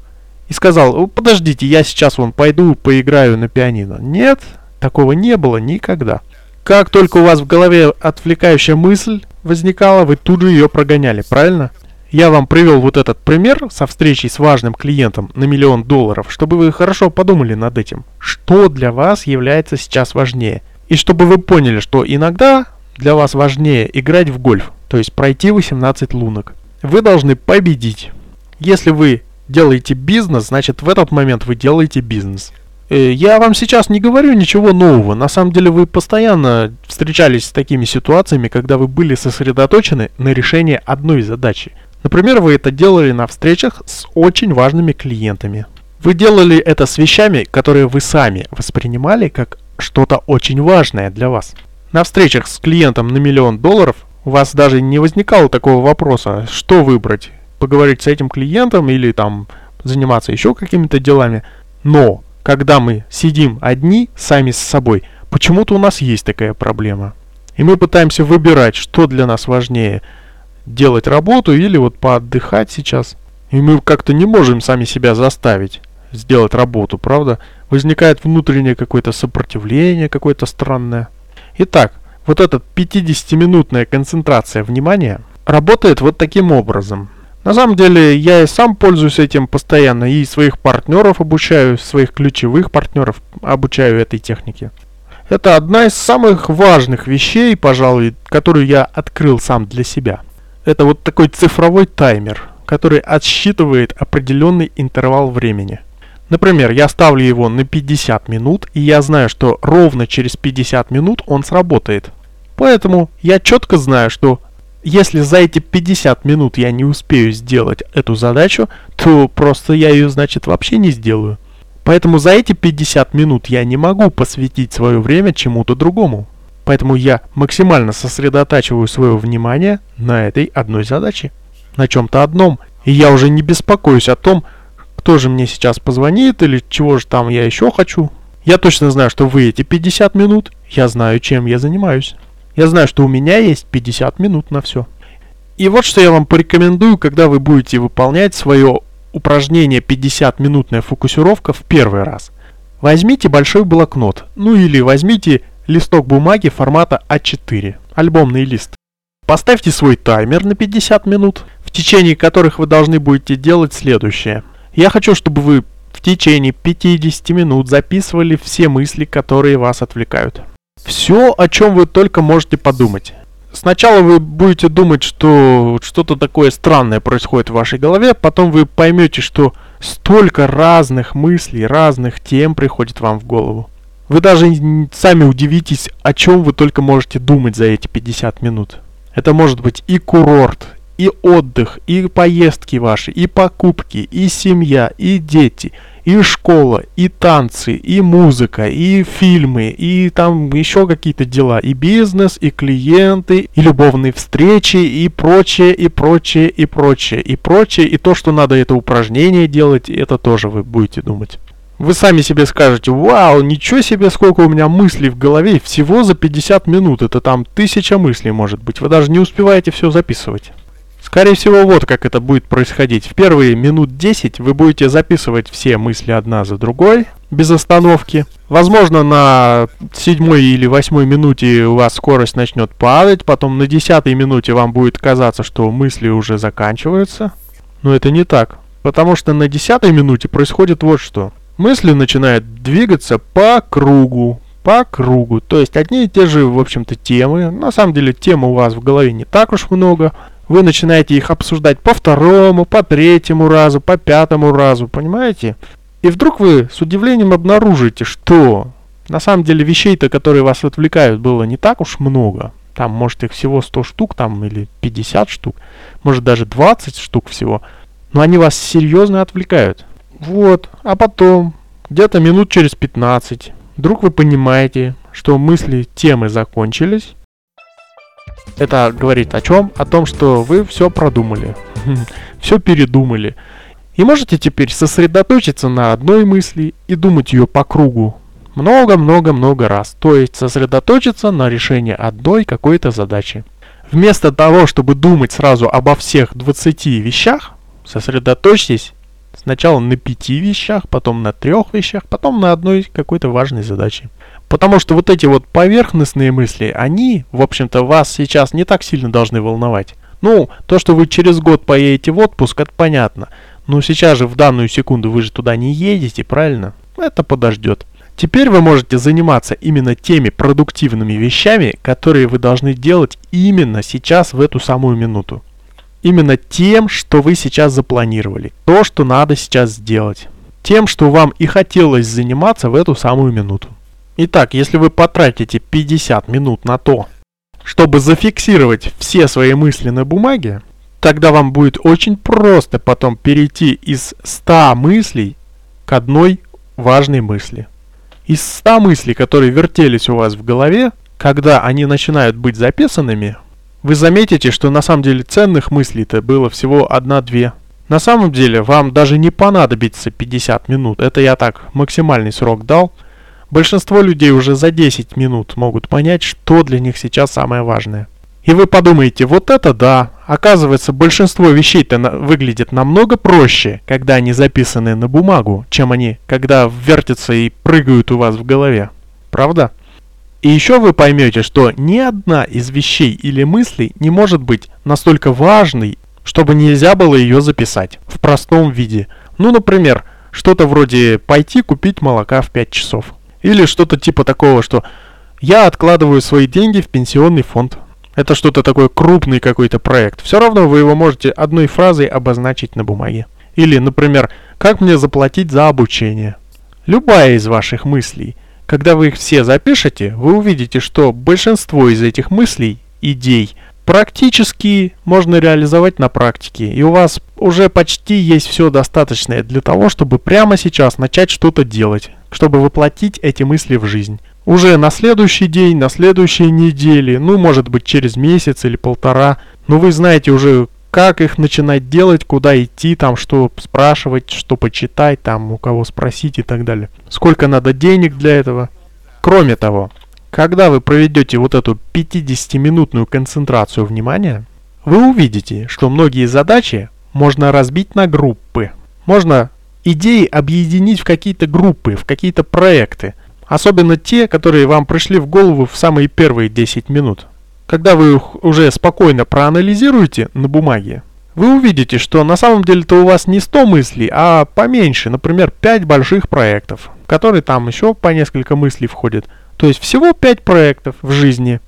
и сказал, подождите, я сейчас вон пойду поиграю на пианино. Нет, такого не было никогда. Как только у вас в голове отвлекающая мысль возникала, вы тут же ее прогоняли, правильно? Я вам привел вот этот пример со встречей с важным клиентом на миллион долларов, чтобы вы хорошо подумали над этим, что для вас является сейчас важнее. И чтобы вы поняли, что иногда для вас важнее играть в гольф, то есть пройти 18 лунок. Вы должны победить. Если вы делаете бизнес, значит в этот момент вы делаете бизнес. Э, я вам сейчас не говорю ничего нового. На самом деле вы постоянно встречались с такими ситуациями, когда вы были сосредоточены на решении одной задачи. Например, вы это делали на встречах с очень важными клиентами. Вы делали это с вещами, которые вы сами воспринимали как что-то очень важное для вас. На встречах с клиентом на миллион долларов у вас даже не возникало такого вопроса, что выбрать, поговорить с этим клиентом или там заниматься еще какими-то делами. Но когда мы сидим одни, сами с собой, почему-то у нас есть такая проблема. И мы пытаемся выбирать, что для нас важнее, делать работу или вот поотдыхать сейчас. И мы как-то не можем сами себя заставить сделать работу, правда? Возникает внутреннее какое-то сопротивление, какое-то странное. Итак, вот эта 50-минутная концентрация внимания работает вот таким образом – на самом деле, я и сам пользуюсь этим постоянно, и своих партнеров обучаю, своих ключевых партнеров обучаю этой технике. Это одна из самых важных вещей, пожалуй, которую я открыл сам для себя. Это вот такой цифровой таймер, который отсчитывает определенный интервал времени. Например, я ставлю его на 50 минут, и я знаю, что ровно через 50 минут он сработает. Поэтому я четко знаю, что если за эти 50 минут я не успею сделать эту задачу, то просто я ее, значит, вообще не сделаю. Поэтому за эти 50 минут я не могу посвятить свое время чему-то другому. Поэтому я максимально сосредотачиваю свое внимание на этой одной задаче. На чем-то одном. И я уже не беспокоюсь о том, кто же мне сейчас позвонит или чего же там я еще хочу. Я точно знаю, что вы эти 50 минут, я знаю, чем я занимаюсь. Я знаю, что у меня есть 50 минут на все. И вот что я вам порекомендую, когда вы будете выполнять свое упражнение 50-минутная фокусировка в первый раз. Возьмите большой блокнот, ну или возьмите листок бумаги формата А4, альбомный лист. Поставьте свой таймер на 50 минут, в течение которых вы должны будете делать следующее. Я хочу, чтобы вы в течение 50 минут записывали все мысли, которые вас отвлекают. Все, о чем вы только можете подумать. Сначала вы будете думать, что что-то такое странное происходит в вашей голове, потом вы поймете, что столько разных мыслей, разных тем приходит вам в голову. Вы даже сами удивитесь, о чем вы только можете думать за эти 50 минут. Это может быть и курорт, и отдых, и поездки ваши, и покупки, и семья, и дети, и школа, и танцы, и музыка, и фильмы, и там еще какие-то дела, и бизнес, и клиенты, и любовные встречи, и прочее, и прочее, и прочее, и прочее, и то, что надо это упражнение делать, это тоже вы будете думать. Вы сами себе скажете, вау, ничего себе, сколько у меня мыслей в голове, всего за 50 минут, это там тысяча мыслей может быть, вы даже не успеваете все записывать. Скорее всего, вот как это будет происходить. В первые минут 10 вы будете записывать все мысли одна за другой, без остановки. Возможно, на седьмой или восьмой минуте у вас скорость начнет падать, потом на десятой минуте вам будет казаться, что мысли уже заканчиваются. Но это не так, потому что на десятой минуте происходит вот что. Мысли начинают двигаться по кругу, по кругу. То есть одни и те же, в общем-то, темы. На самом деле тем у вас в голове не так уж много. Вы начинаете их обсуждать по второму, по третьему разу, по пятому разу, понимаете? И вдруг вы с удивлением обнаружите, что на самом деле вещей-то, которые вас отвлекают, было не так уж много. Там, может, их всего 100 штук, там, или 50 штук, может, даже 20 штук всего. Но они вас серьезно отвлекают. Вот, а потом, где-то минут через 15, вдруг вы понимаете, что мысли, темы закончились. Это говорит о чем? О том, что вы все продумали, все передумали. И можете теперь сосредоточиться на одной мысли и думать ее по кругу много-много-много раз. То есть сосредоточиться на решении одной какой-то задачи. Вместо того, чтобы думать сразу обо всех 20 вещах, сосредоточьтесь Сначала на пяти вещах, потом на трех вещах, потом на одной какой-то важной задаче. Потому что вот эти вот поверхностные мысли, они, в общем-то, вас сейчас не так сильно должны волновать. Ну, то, что вы через год поедете в отпуск, это понятно. Но сейчас же в данную секунду вы же туда не едете, правильно? Это подождет. Теперь вы можете заниматься именно теми продуктивными вещами, которые вы должны делать именно сейчас в эту самую минуту именно тем, что вы сейчас запланировали, то, что надо сейчас сделать, тем, что вам и хотелось заниматься в эту самую минуту. Итак, если вы потратите 50 минут на то, чтобы зафиксировать все свои мысли на бумаге, тогда вам будет очень просто потом перейти из 100 мыслей к одной важной мысли. Из 100 мыслей, которые вертелись у вас в голове, когда они начинают быть записанными, вы заметите, что на самом деле ценных мыслей-то было всего одна-две. На самом деле вам даже не понадобится 50 минут, это я так максимальный срок дал. Большинство людей уже за 10 минут могут понять, что для них сейчас самое важное. И вы подумаете, вот это да, оказывается большинство вещей-то на выглядит намного проще, когда они записаны на бумагу, чем они, когда вертятся и прыгают у вас в голове. Правда? И еще вы поймете, что ни одна из вещей или мыслей не может быть настолько важной, чтобы нельзя было ее записать в простом виде. Ну, например, что-то вроде «пойти купить молока в 5 часов». Или что-то типа такого, что «я откладываю свои деньги в пенсионный фонд». Это что-то такое крупный какой-то проект. Все равно вы его можете одной фразой обозначить на бумаге. Или, например, «как мне заплатить за обучение». Любая из ваших мыслей – когда вы их все запишете, вы увидите, что большинство из этих мыслей, идей, практически можно реализовать на практике. И у вас уже почти есть все достаточное для того, чтобы прямо сейчас начать что-то делать, чтобы воплотить эти мысли в жизнь. Уже на следующий день, на следующей неделе, ну может быть через месяц или полтора, но вы знаете уже как их начинать делать, куда идти, там, что спрашивать, что почитать, там, у кого спросить и так далее. Сколько надо денег для этого. Кроме того, когда вы проведете вот эту 50-минутную концентрацию внимания, вы увидите, что многие задачи можно разбить на группы. Можно идеи объединить в какие-то группы, в какие-то проекты. Особенно те, которые вам пришли в голову в самые первые 10 минут. Когда вы их уже спокойно проанализируете на бумаге, вы увидите, что на самом деле-то у вас не 100 мыслей, а поменьше, например, 5 больших проектов, в которые там еще по несколько мыслей входят. То есть всего 5 проектов в жизни.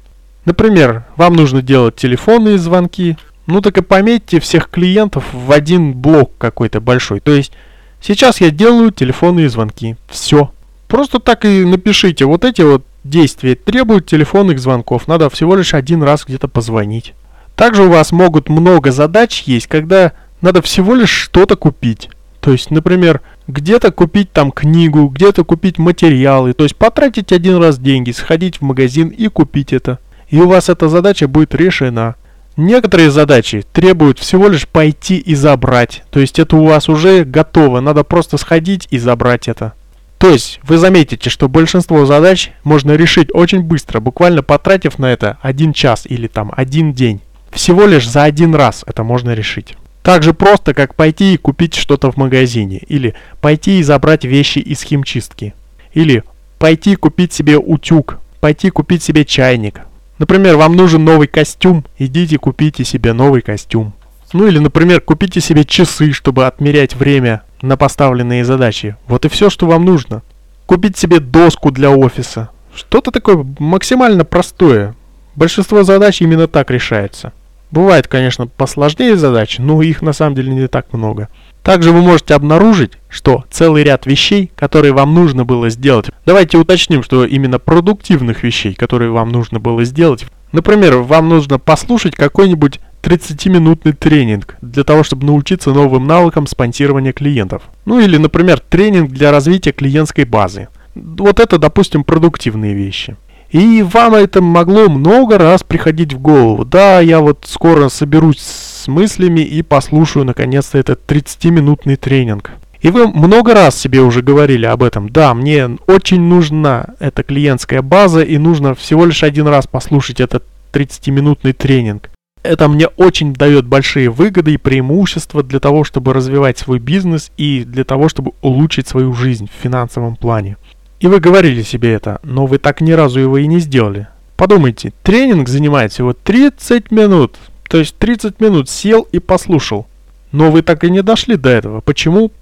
Например, вам нужно делать телефонные звонки, ну так и пометьте всех клиентов в один блок какой-то большой. То есть сейчас я делаю телефонные звонки. Все. Просто так и напишите вот эти вот действия требуют телефонных звонков. Надо всего лишь один раз где-то позвонить. Также у вас могут много задач есть, когда надо всего лишь что-то купить. То есть, например, где-то купить там книгу, где-то купить материалы. То есть потратить один раз деньги, сходить в магазин и купить это. И у вас эта задача будет решена. Некоторые задачи требуют всего лишь пойти и забрать. То есть это у вас уже готово, надо просто сходить и забрать это. То есть вы заметите, что большинство задач можно решить очень быстро, буквально потратив на это один час или там один день. Всего лишь за один раз это можно решить. Так же просто, как пойти и купить что-то в магазине, или пойти и забрать вещи из химчистки, или пойти купить себе утюг, пойти купить себе чайник, Например, вам нужен новый костюм, идите купите себе новый костюм. Ну или, например, купите себе часы, чтобы отмерять время на поставленные задачи. Вот и все, что вам нужно. Купить себе доску для офиса. Что-то такое максимально простое. Большинство задач именно так решается. Бывает, конечно, посложнее задачи, но их на самом деле не так много. Также вы можете обнаружить, что целый ряд вещей, которые вам нужно было сделать. Давайте уточним, что именно продуктивных вещей, которые вам нужно было сделать. Например, вам нужно послушать какой-нибудь 30-минутный тренинг для того, чтобы научиться новым навыкам спонсирования клиентов. Ну или, например, тренинг для развития клиентской базы. Вот это, допустим, продуктивные вещи. И вам это могло много раз приходить в голову. Да, я вот скоро соберусь с мыслями и послушаю наконец-то этот 30-минутный тренинг. И вы много раз себе уже говорили об этом. Да, мне очень нужна эта клиентская база и нужно всего лишь один раз послушать этот 30-минутный тренинг. Это мне очень дает большие выгоды и преимущества для того, чтобы развивать свой бизнес и для того, чтобы улучшить свою жизнь в финансовом плане. И вы говорили себе это, но вы так ни разу его и не сделали. Подумайте, тренинг занимает всего 30 минут. То есть 30 минут сел и послушал. Но вы так и не дошли до этого. Почему?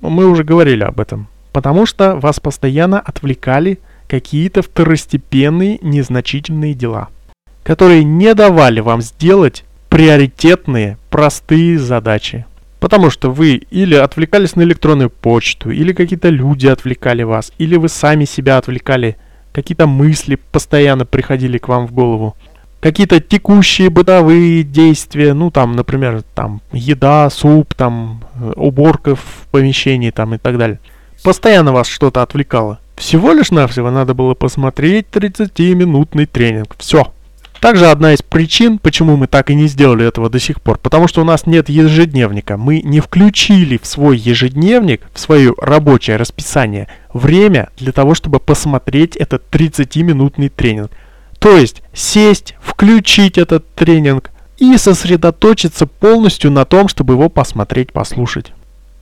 Мы уже говорили об этом. Потому что вас постоянно отвлекали какие-то второстепенные незначительные дела, которые не давали вам сделать приоритетные, простые задачи. Потому что вы или отвлекались на электронную почту, или какие-то люди отвлекали вас, или вы сами себя отвлекали, какие-то мысли постоянно приходили к вам в голову. Какие-то текущие бытовые действия, ну там, например, там еда, суп, там э, уборка в помещении там и так далее. Постоянно вас что-то отвлекало. Всего лишь навсего надо было посмотреть 30-минутный тренинг. Все. Также одна из причин, почему мы так и не сделали этого до сих пор, потому что у нас нет ежедневника. Мы не включили в свой ежедневник, в свое рабочее расписание, время для того, чтобы посмотреть этот 30-минутный тренинг. То есть сесть, включить этот тренинг и сосредоточиться полностью на том, чтобы его посмотреть, послушать.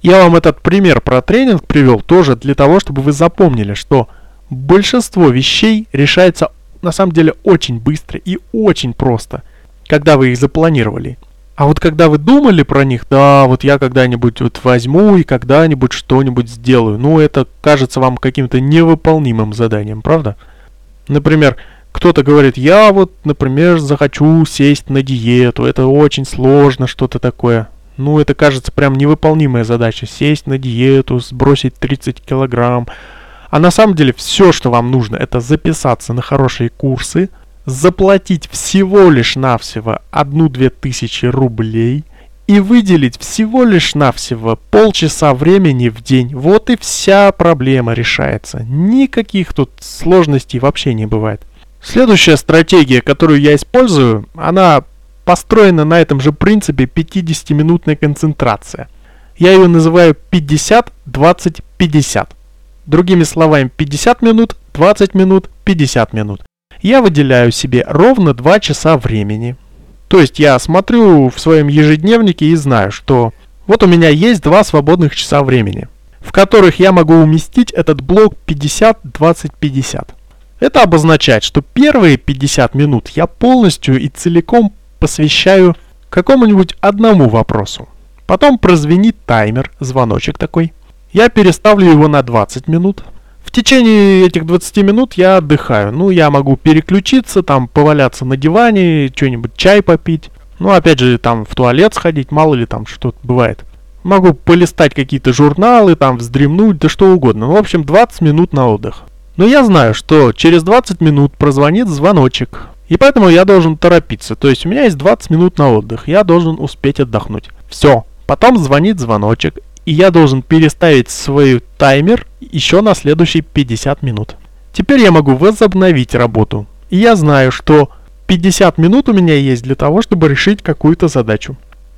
Я вам этот пример про тренинг привел тоже для того, чтобы вы запомнили, что большинство вещей решается на самом деле очень быстро и очень просто, когда вы их запланировали. А вот когда вы думали про них, да, вот я когда-нибудь вот возьму и когда-нибудь что-нибудь сделаю, ну это кажется вам каким-то невыполнимым заданием, правда? Например, кто-то говорит, я вот, например, захочу сесть на диету, это очень сложно, что-то такое. Ну, это кажется прям невыполнимая задача, сесть на диету, сбросить 30 килограмм, а на самом деле все, что вам нужно, это записаться на хорошие курсы, заплатить всего лишь навсего 1-2 тысячи рублей и выделить всего лишь навсего полчаса времени в день. Вот и вся проблема решается. Никаких тут сложностей вообще не бывает. Следующая стратегия, которую я использую, она построена на этом же принципе 50-минутной концентрации. Я ее называю 50-20-50. Другими словами, 50 минут, 20 минут, 50 минут. Я выделяю себе ровно 2 часа времени. То есть я смотрю в своем ежедневнике и знаю, что вот у меня есть 2 свободных часа времени, в которых я могу уместить этот блок 50-20-50. Это обозначает, что первые 50 минут я полностью и целиком посвящаю какому-нибудь одному вопросу. Потом прозвенит таймер, звоночек такой. Я переставлю его на 20 минут. В течение этих 20 минут я отдыхаю. Ну, я могу переключиться, там, поваляться на диване, что-нибудь чай попить. Ну, опять же, там, в туалет сходить, мало ли там что-то бывает. Могу полистать какие-то журналы, там, вздремнуть, да что угодно. Ну, в общем, 20 минут на отдых. Но я знаю, что через 20 минут прозвонит звоночек. И поэтому я должен торопиться. То есть у меня есть 20 минут на отдых. Я должен успеть отдохнуть. Все. Потом звонит звоночек. И я должен переставить свой таймер еще на следующие 50 минут. Теперь я могу возобновить работу. И я знаю, что 50 минут у меня есть для того, чтобы решить какую-то задачу.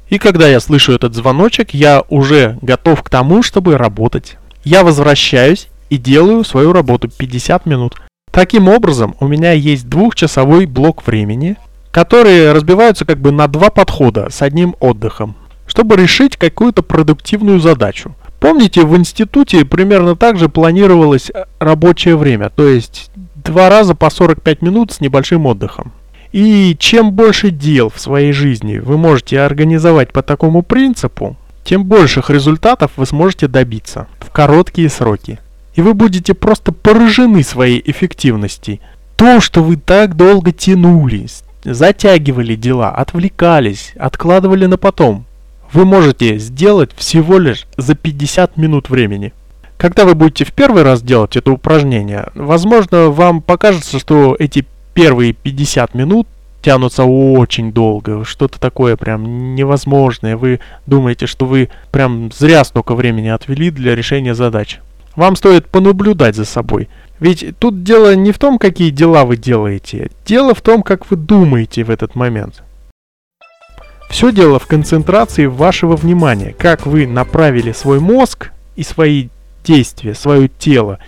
И когда я слышу этот звоночек, я уже готов к тому, чтобы работать. Я возвращаюсь и делаю свою работу 50 минут. Таким образом, у меня есть двухчасовой блок времени, которые разбиваются как бы на два подхода с одним отдыхом, чтобы решить какую-то продуктивную задачу. Помните, в институте примерно так же планировалось э, рабочее время, то есть два раза по 45 минут с небольшим отдыхом. И чем больше дел в своей жизни вы можете организовать по такому принципу, тем больших результатов вы сможете добиться в короткие сроки и вы будете просто поражены своей эффективностью. То, что вы так долго тянулись, затягивали дела, отвлекались, откладывали на потом, вы можете сделать всего лишь за 50 минут времени. Когда вы будете в первый раз делать это упражнение, возможно, вам покажется, что эти первые 50 минут тянутся очень долго, что-то такое прям невозможное. Вы думаете, что вы прям зря столько времени отвели для решения задач. Вам стоит понаблюдать за собой. Ведь тут дело не в том, какие дела вы делаете. Дело в том, как вы думаете в этот момент. Все дело в концентрации вашего внимания. Как вы направили свой мозг и свои действия, свое тело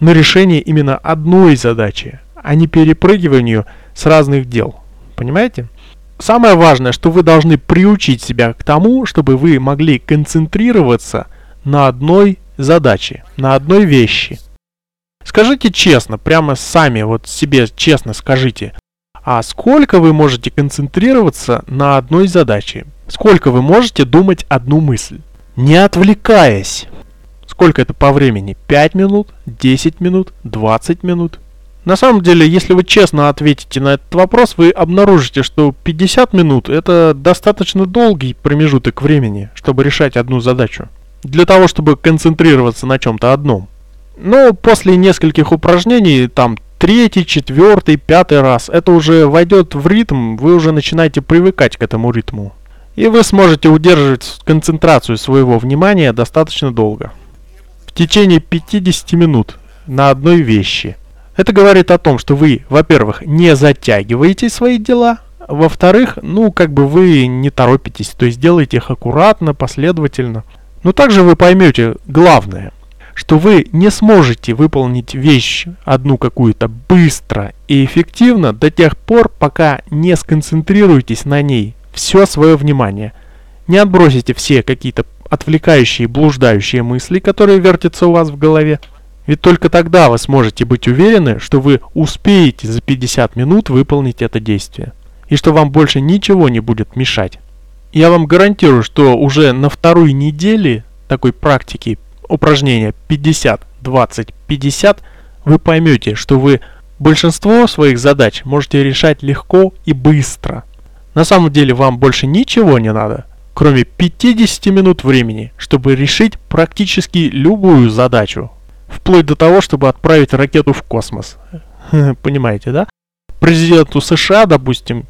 на решение именно одной задачи, а не перепрыгиванию с разных дел. Понимаете? Самое важное, что вы должны приучить себя к тому, чтобы вы могли концентрироваться на одной задачи, на одной вещи. Скажите честно, прямо сами вот себе честно скажите, а сколько вы можете концентрироваться на одной задаче? Сколько вы можете думать одну мысль? Не отвлекаясь. Сколько это по времени? 5 минут? 10 минут? 20 минут? На самом деле, если вы честно ответите на этот вопрос, вы обнаружите, что 50 минут это достаточно долгий промежуток времени, чтобы решать одну задачу для того, чтобы концентрироваться на чем-то одном. Но после нескольких упражнений, там третий, четвертый, пятый раз, это уже войдет в ритм, вы уже начинаете привыкать к этому ритму. И вы сможете удерживать концентрацию своего внимания достаточно долго. В течение 50 минут на одной вещи. Это говорит о том, что вы, во-первых, не затягиваете свои дела, во-вторых, ну, как бы вы не торопитесь, то есть делаете их аккуратно, последовательно. Но также вы поймете главное, что вы не сможете выполнить вещь одну какую-то быстро и эффективно до тех пор, пока не сконцентрируетесь на ней все свое внимание. Не отбросите все какие-то отвлекающие, блуждающие мысли, которые вертятся у вас в голове. Ведь только тогда вы сможете быть уверены, что вы успеете за 50 минут выполнить это действие. И что вам больше ничего не будет мешать. Я вам гарантирую, что уже на второй неделе такой практики упражнения 50, 20, 50 вы поймете, что вы большинство своих задач можете решать легко и быстро. На самом деле вам больше ничего не надо, кроме 50 минут времени, чтобы решить практически любую задачу. Вплоть до того, чтобы отправить ракету в космос. Понимаете, да? Президенту США, допустим,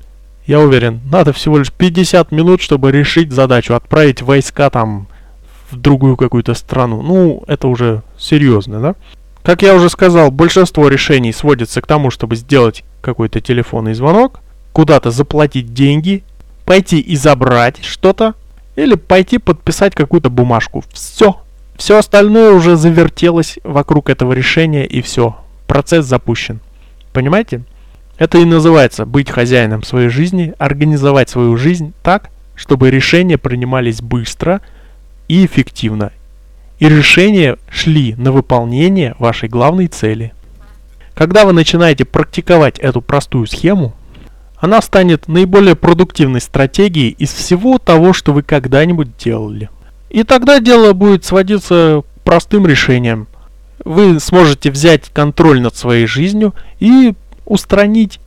я уверен, надо всего лишь 50 минут, чтобы решить задачу, отправить войска там в другую какую-то страну. Ну, это уже серьезно, да? Как я уже сказал, большинство решений сводится к тому, чтобы сделать какой-то телефонный звонок, куда-то заплатить деньги, пойти и забрать что-то, или пойти подписать какую-то бумажку. Все. Все остальное уже завертелось вокруг этого решения и все. Процесс запущен. Понимаете? Это и называется быть хозяином своей жизни, организовать свою жизнь так, чтобы решения принимались быстро и эффективно. И решения шли на выполнение вашей главной цели. Когда вы начинаете практиковать эту простую схему, она станет наиболее продуктивной стратегией из всего того, что вы когда-нибудь делали. И тогда дело будет сводиться к простым решениям. Вы сможете взять контроль над своей жизнью и устранить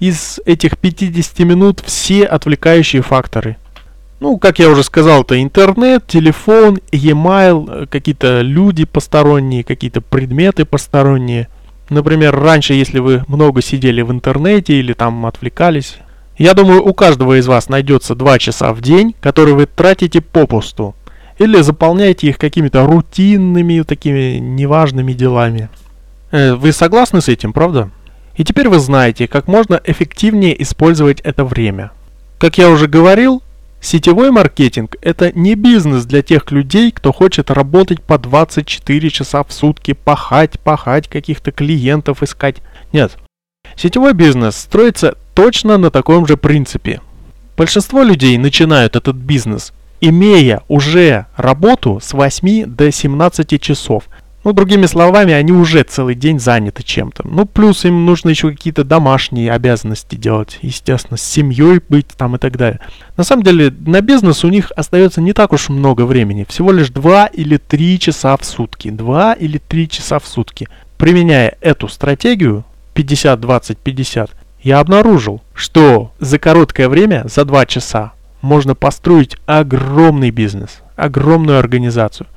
из этих 50 минут все отвлекающие факторы. Ну, как я уже сказал, это интернет, телефон, e-mail, какие-то люди посторонние, какие-то предметы посторонние. Например, раньше, если вы много сидели в интернете или там отвлекались, я думаю, у каждого из вас найдется 2 часа в день, которые вы тратите попусту. Или заполняете их какими-то рутинными, такими неважными делами. Э, вы согласны с этим, правда? И теперь вы знаете, как можно эффективнее использовать это время. Как я уже говорил, сетевой маркетинг – это не бизнес для тех людей, кто хочет работать по 24 часа в сутки, пахать, пахать, каких-то клиентов искать. Нет. Сетевой бизнес строится точно на таком же принципе. Большинство людей начинают этот бизнес, имея уже работу с 8 до 17 часов. Ну, другими словами, они уже целый день заняты чем-то. Ну, плюс им нужно еще какие-то домашние обязанности делать, естественно, с семьей быть там и так далее. На самом деле, на бизнес у них остается не так уж много времени. Всего лишь 2 или 3 часа в сутки. 2 или 3 часа в сутки. Применяя эту стратегию 50-20-50, я обнаружил, что за короткое время, за 2 часа, можно построить огромный бизнес, огромную организацию.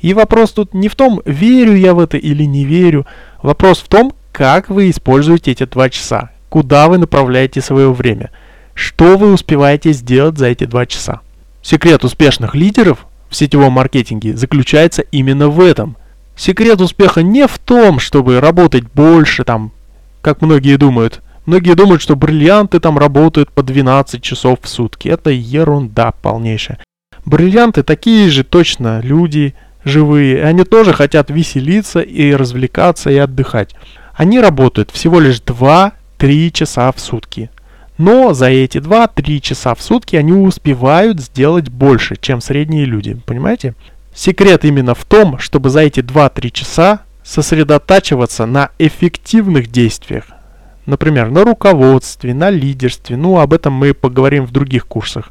И вопрос тут не в том, верю я в это или не верю. Вопрос в том, как вы используете эти два часа, куда вы направляете свое время, что вы успеваете сделать за эти два часа. Секрет успешных лидеров в сетевом маркетинге заключается именно в этом. Секрет успеха не в том, чтобы работать больше, там, как многие думают. Многие думают, что бриллианты там работают по 12 часов в сутки. Это ерунда полнейшая. Бриллианты такие же точно люди, живые, они тоже хотят веселиться и развлекаться и отдыхать. Они работают всего лишь 2-3 часа в сутки. Но за эти 2-3 часа в сутки они успевают сделать больше, чем средние люди. Понимаете? Секрет именно в том, чтобы за эти 2-3 часа сосредотачиваться на эффективных действиях. Например, на руководстве, на лидерстве. Ну, об этом мы поговорим в других курсах.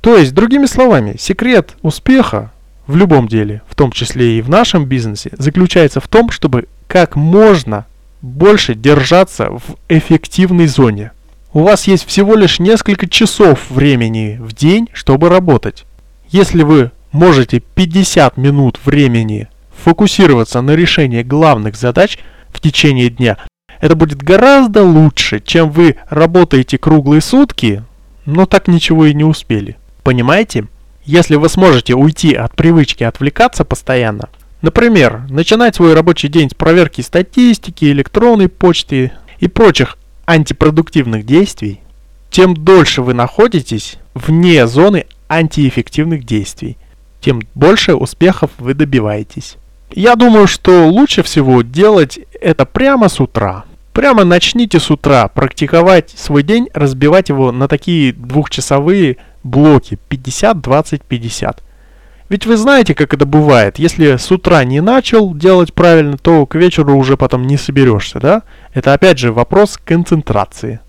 То есть, другими словами, секрет успеха в любом деле, в том числе и в нашем бизнесе, заключается в том, чтобы как можно больше держаться в эффективной зоне. У вас есть всего лишь несколько часов времени в день, чтобы работать. Если вы можете 50 минут времени фокусироваться на решении главных задач в течение дня, это будет гораздо лучше, чем вы работаете круглые сутки, но так ничего и не успели. Понимаете? Если вы сможете уйти от привычки отвлекаться постоянно, например, начинать свой рабочий день с проверки статистики, электронной почты и прочих антипродуктивных действий, тем дольше вы находитесь вне зоны антиэффективных действий, тем больше успехов вы добиваетесь. Я думаю, что лучше всего делать это прямо с утра. Прямо начните с утра практиковать свой день, разбивать его на такие двухчасовые блоки 50, 20, 50. Ведь вы знаете, как это бывает. Если с утра не начал делать правильно, то к вечеру уже потом не соберешься, да? Это опять же вопрос концентрации.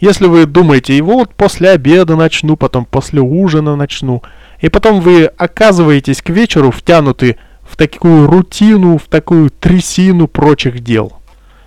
Если вы думаете, и вот после обеда начну, потом после ужина начну, и потом вы оказываетесь к вечеру втянуты в такую рутину, в такую трясину прочих дел.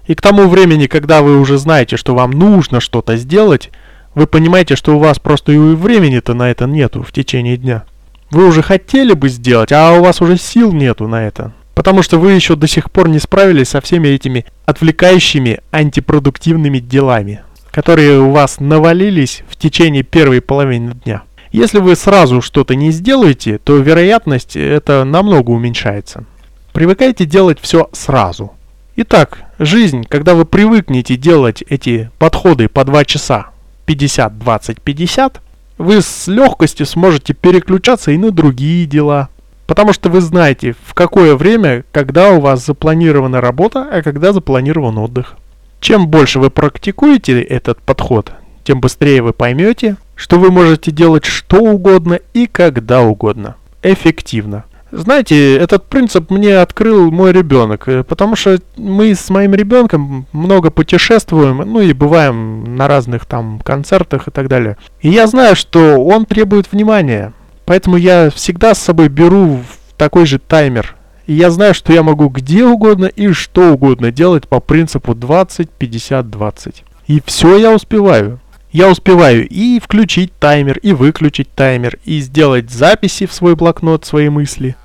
И к тому времени, когда вы уже знаете, что вам нужно что-то сделать, вы понимаете, что у вас просто и времени-то на это нету в течение дня. Вы уже хотели бы сделать, а у вас уже сил нету на это. Потому что вы еще до сих пор не справились со всеми этими отвлекающими антипродуктивными делами, которые у вас навалились в течение первой половины дня. Если вы сразу что-то не сделаете, то вероятность это намного уменьшается. Привыкайте делать все сразу. Итак, жизнь, когда вы привыкнете делать эти подходы по 2 часа, 50-20-50, вы с легкостью сможете переключаться и на другие дела. Потому что вы знаете, в какое время, когда у вас запланирована работа, а когда запланирован отдых. Чем больше вы практикуете этот подход, тем быстрее вы поймете, что вы можете делать что угодно и когда угодно. Эффективно. Знаете, этот принцип мне открыл мой ребенок, э, потому что мы с моим ребенком много путешествуем, ну и бываем на разных там концертах и так далее. И я знаю, что он требует внимания, поэтому я всегда с собой беру такой же таймер. И я знаю, что я могу где угодно и что угодно делать по принципу 20-50-20. И все я успеваю. Я успеваю и включить таймер, и выключить таймер, и сделать записи в свой блокнот, свои мысли –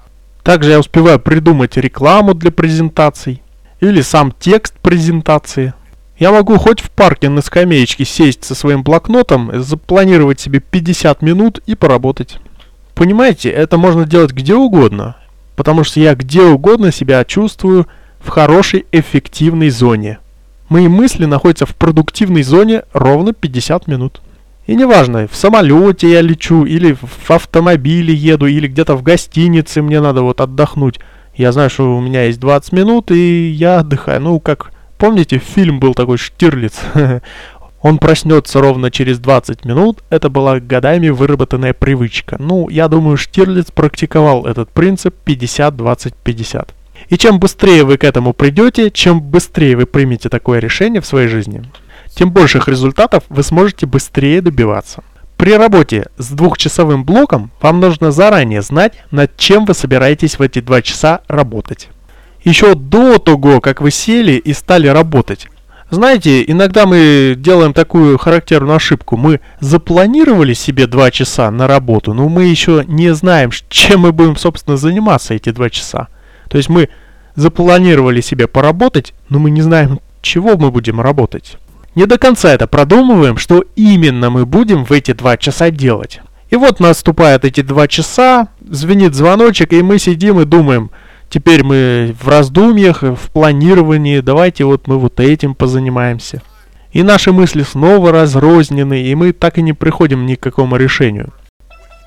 также я успеваю придумать рекламу для презентаций. или сам текст презентации. Я могу хоть в парке на скамеечке сесть со своим блокнотом, запланировать себе 50 минут и поработать. Понимаете, это можно делать где угодно, потому что я где угодно себя чувствую в хорошей эффективной зоне. Мои мысли находятся в продуктивной зоне ровно 50 минут. И неважно, в самолете я лечу, или в автомобиле еду, или где-то в гостинице мне надо вот отдохнуть. Я знаю, что у меня есть 20 минут, и я отдыхаю. Ну, как Помните, фильм был такой «Штирлиц»? Он проснется ровно через 20 минут. Это была годами выработанная привычка. Ну, я думаю, Штирлиц практиковал этот принцип 50-20-50. И чем быстрее вы к этому придете, чем быстрее вы примете такое решение в своей жизни, тем больших результатов вы сможете быстрее добиваться. При работе с двухчасовым блоком вам нужно заранее знать, над чем вы собираетесь в эти два часа работать еще до того, как вы сели и стали работать. Знаете, иногда мы делаем такую характерную ошибку. Мы запланировали себе 2 часа на работу, но мы еще не знаем, чем мы будем, собственно, заниматься эти 2 часа. То есть мы запланировали себе поработать, но мы не знаем, чего мы будем работать. Не до конца это продумываем, что именно мы будем в эти 2 часа делать. И вот наступают эти 2 часа, звенит звоночек, и мы сидим и думаем – Теперь мы в раздумьях, в планировании, давайте вот мы вот этим позанимаемся. И наши мысли снова разрознены, и мы так и не приходим ни к какому решению.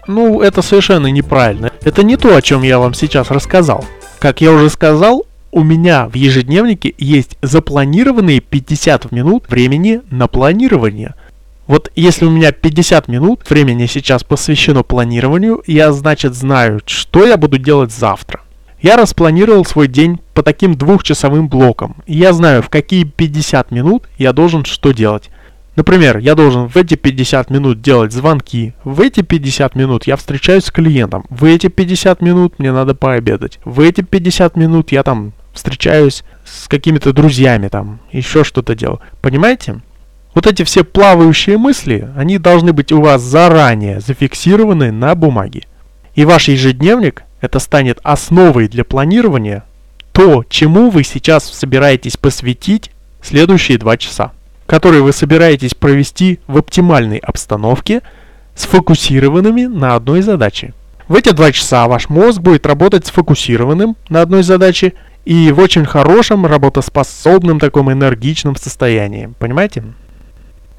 Ну, это совершенно неправильно. Это не то, о чем я вам сейчас рассказал. Как я уже сказал, у меня в ежедневнике есть запланированные 50 минут времени на планирование. Вот если у меня 50 минут времени сейчас посвящено планированию, я значит знаю, что я буду делать завтра. Я распланировал свой день по таким двухчасовым блокам. И я знаю, в какие 50 минут я должен что делать. Например, я должен в эти 50 минут делать звонки, в эти 50 минут я встречаюсь с клиентом, в эти 50 минут мне надо пообедать, в эти 50 минут я там встречаюсь с какими-то друзьями там, еще что-то делаю. Понимаете? Вот эти все плавающие мысли, они должны быть у вас заранее зафиксированы на бумаге. И ваш ежедневник это станет основой для планирования, то, чему вы сейчас собираетесь посвятить следующие два часа, которые вы собираетесь провести в оптимальной обстановке, сфокусированными на одной задаче. В эти два часа ваш мозг будет работать сфокусированным на одной задаче и в очень хорошем, работоспособном, таком энергичном состоянии. Понимаете?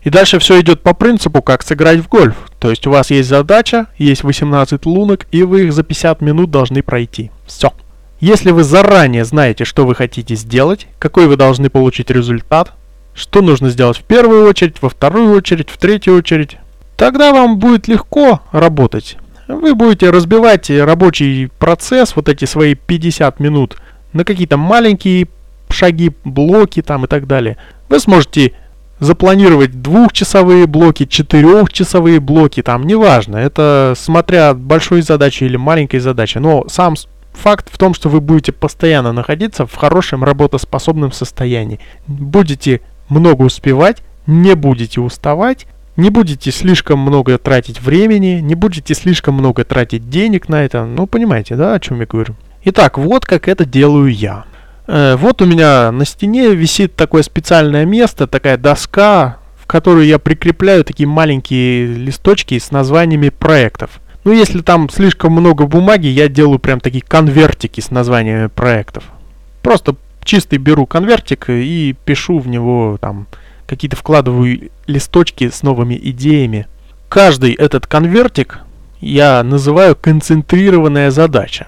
И дальше все идет по принципу, как сыграть в гольф. То есть у вас есть задача, есть 18 лунок, и вы их за 50 минут должны пройти. Все. Если вы заранее знаете, что вы хотите сделать, какой вы должны получить результат, что нужно сделать в первую очередь, во вторую очередь, в третью очередь, тогда вам будет легко работать. Вы будете разбивать рабочий процесс, вот эти свои 50 минут, на какие-то маленькие шаги, блоки там и так далее. Вы сможете запланировать двухчасовые блоки, четырехчасовые блоки, там, неважно, это смотря от большой задачи или маленькой задачи, но сам факт в том, что вы будете постоянно находиться в хорошем работоспособном состоянии. Будете много успевать, не будете уставать, не будете слишком много тратить времени, не будете слишком много тратить денег на это. Ну, понимаете, да, о чем я говорю? Итак, вот как это делаю я. Э, вот у меня на стене висит такое специальное место, такая доска, в которую я прикрепляю такие маленькие листочки с названиями проектов. Ну, если там слишком много бумаги, я делаю прям такие конвертики с названиями проектов. Просто чистый беру конвертик и пишу в него там какие-то вкладываю листочки с новыми идеями. Каждый этот конвертик я называю концентрированная задача.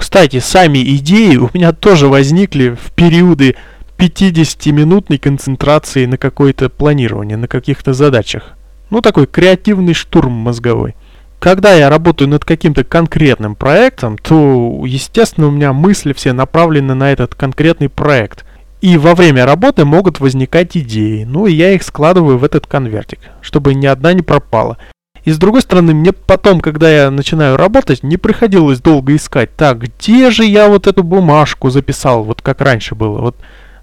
Кстати, сами идеи у меня тоже возникли в периоды 50-минутной концентрации на какое-то планирование, на каких-то задачах. Ну, такой креативный штурм мозговой. Когда я работаю над каким-то конкретным проектом, то, естественно, у меня мысли все направлены на этот конкретный проект. И во время работы могут возникать идеи, ну и я их складываю в этот конвертик, чтобы ни одна не пропала. И с другой стороны, мне потом, когда я начинаю работать, не приходилось долго искать. Так, где же я вот эту бумажку записал, вот как раньше было. Вот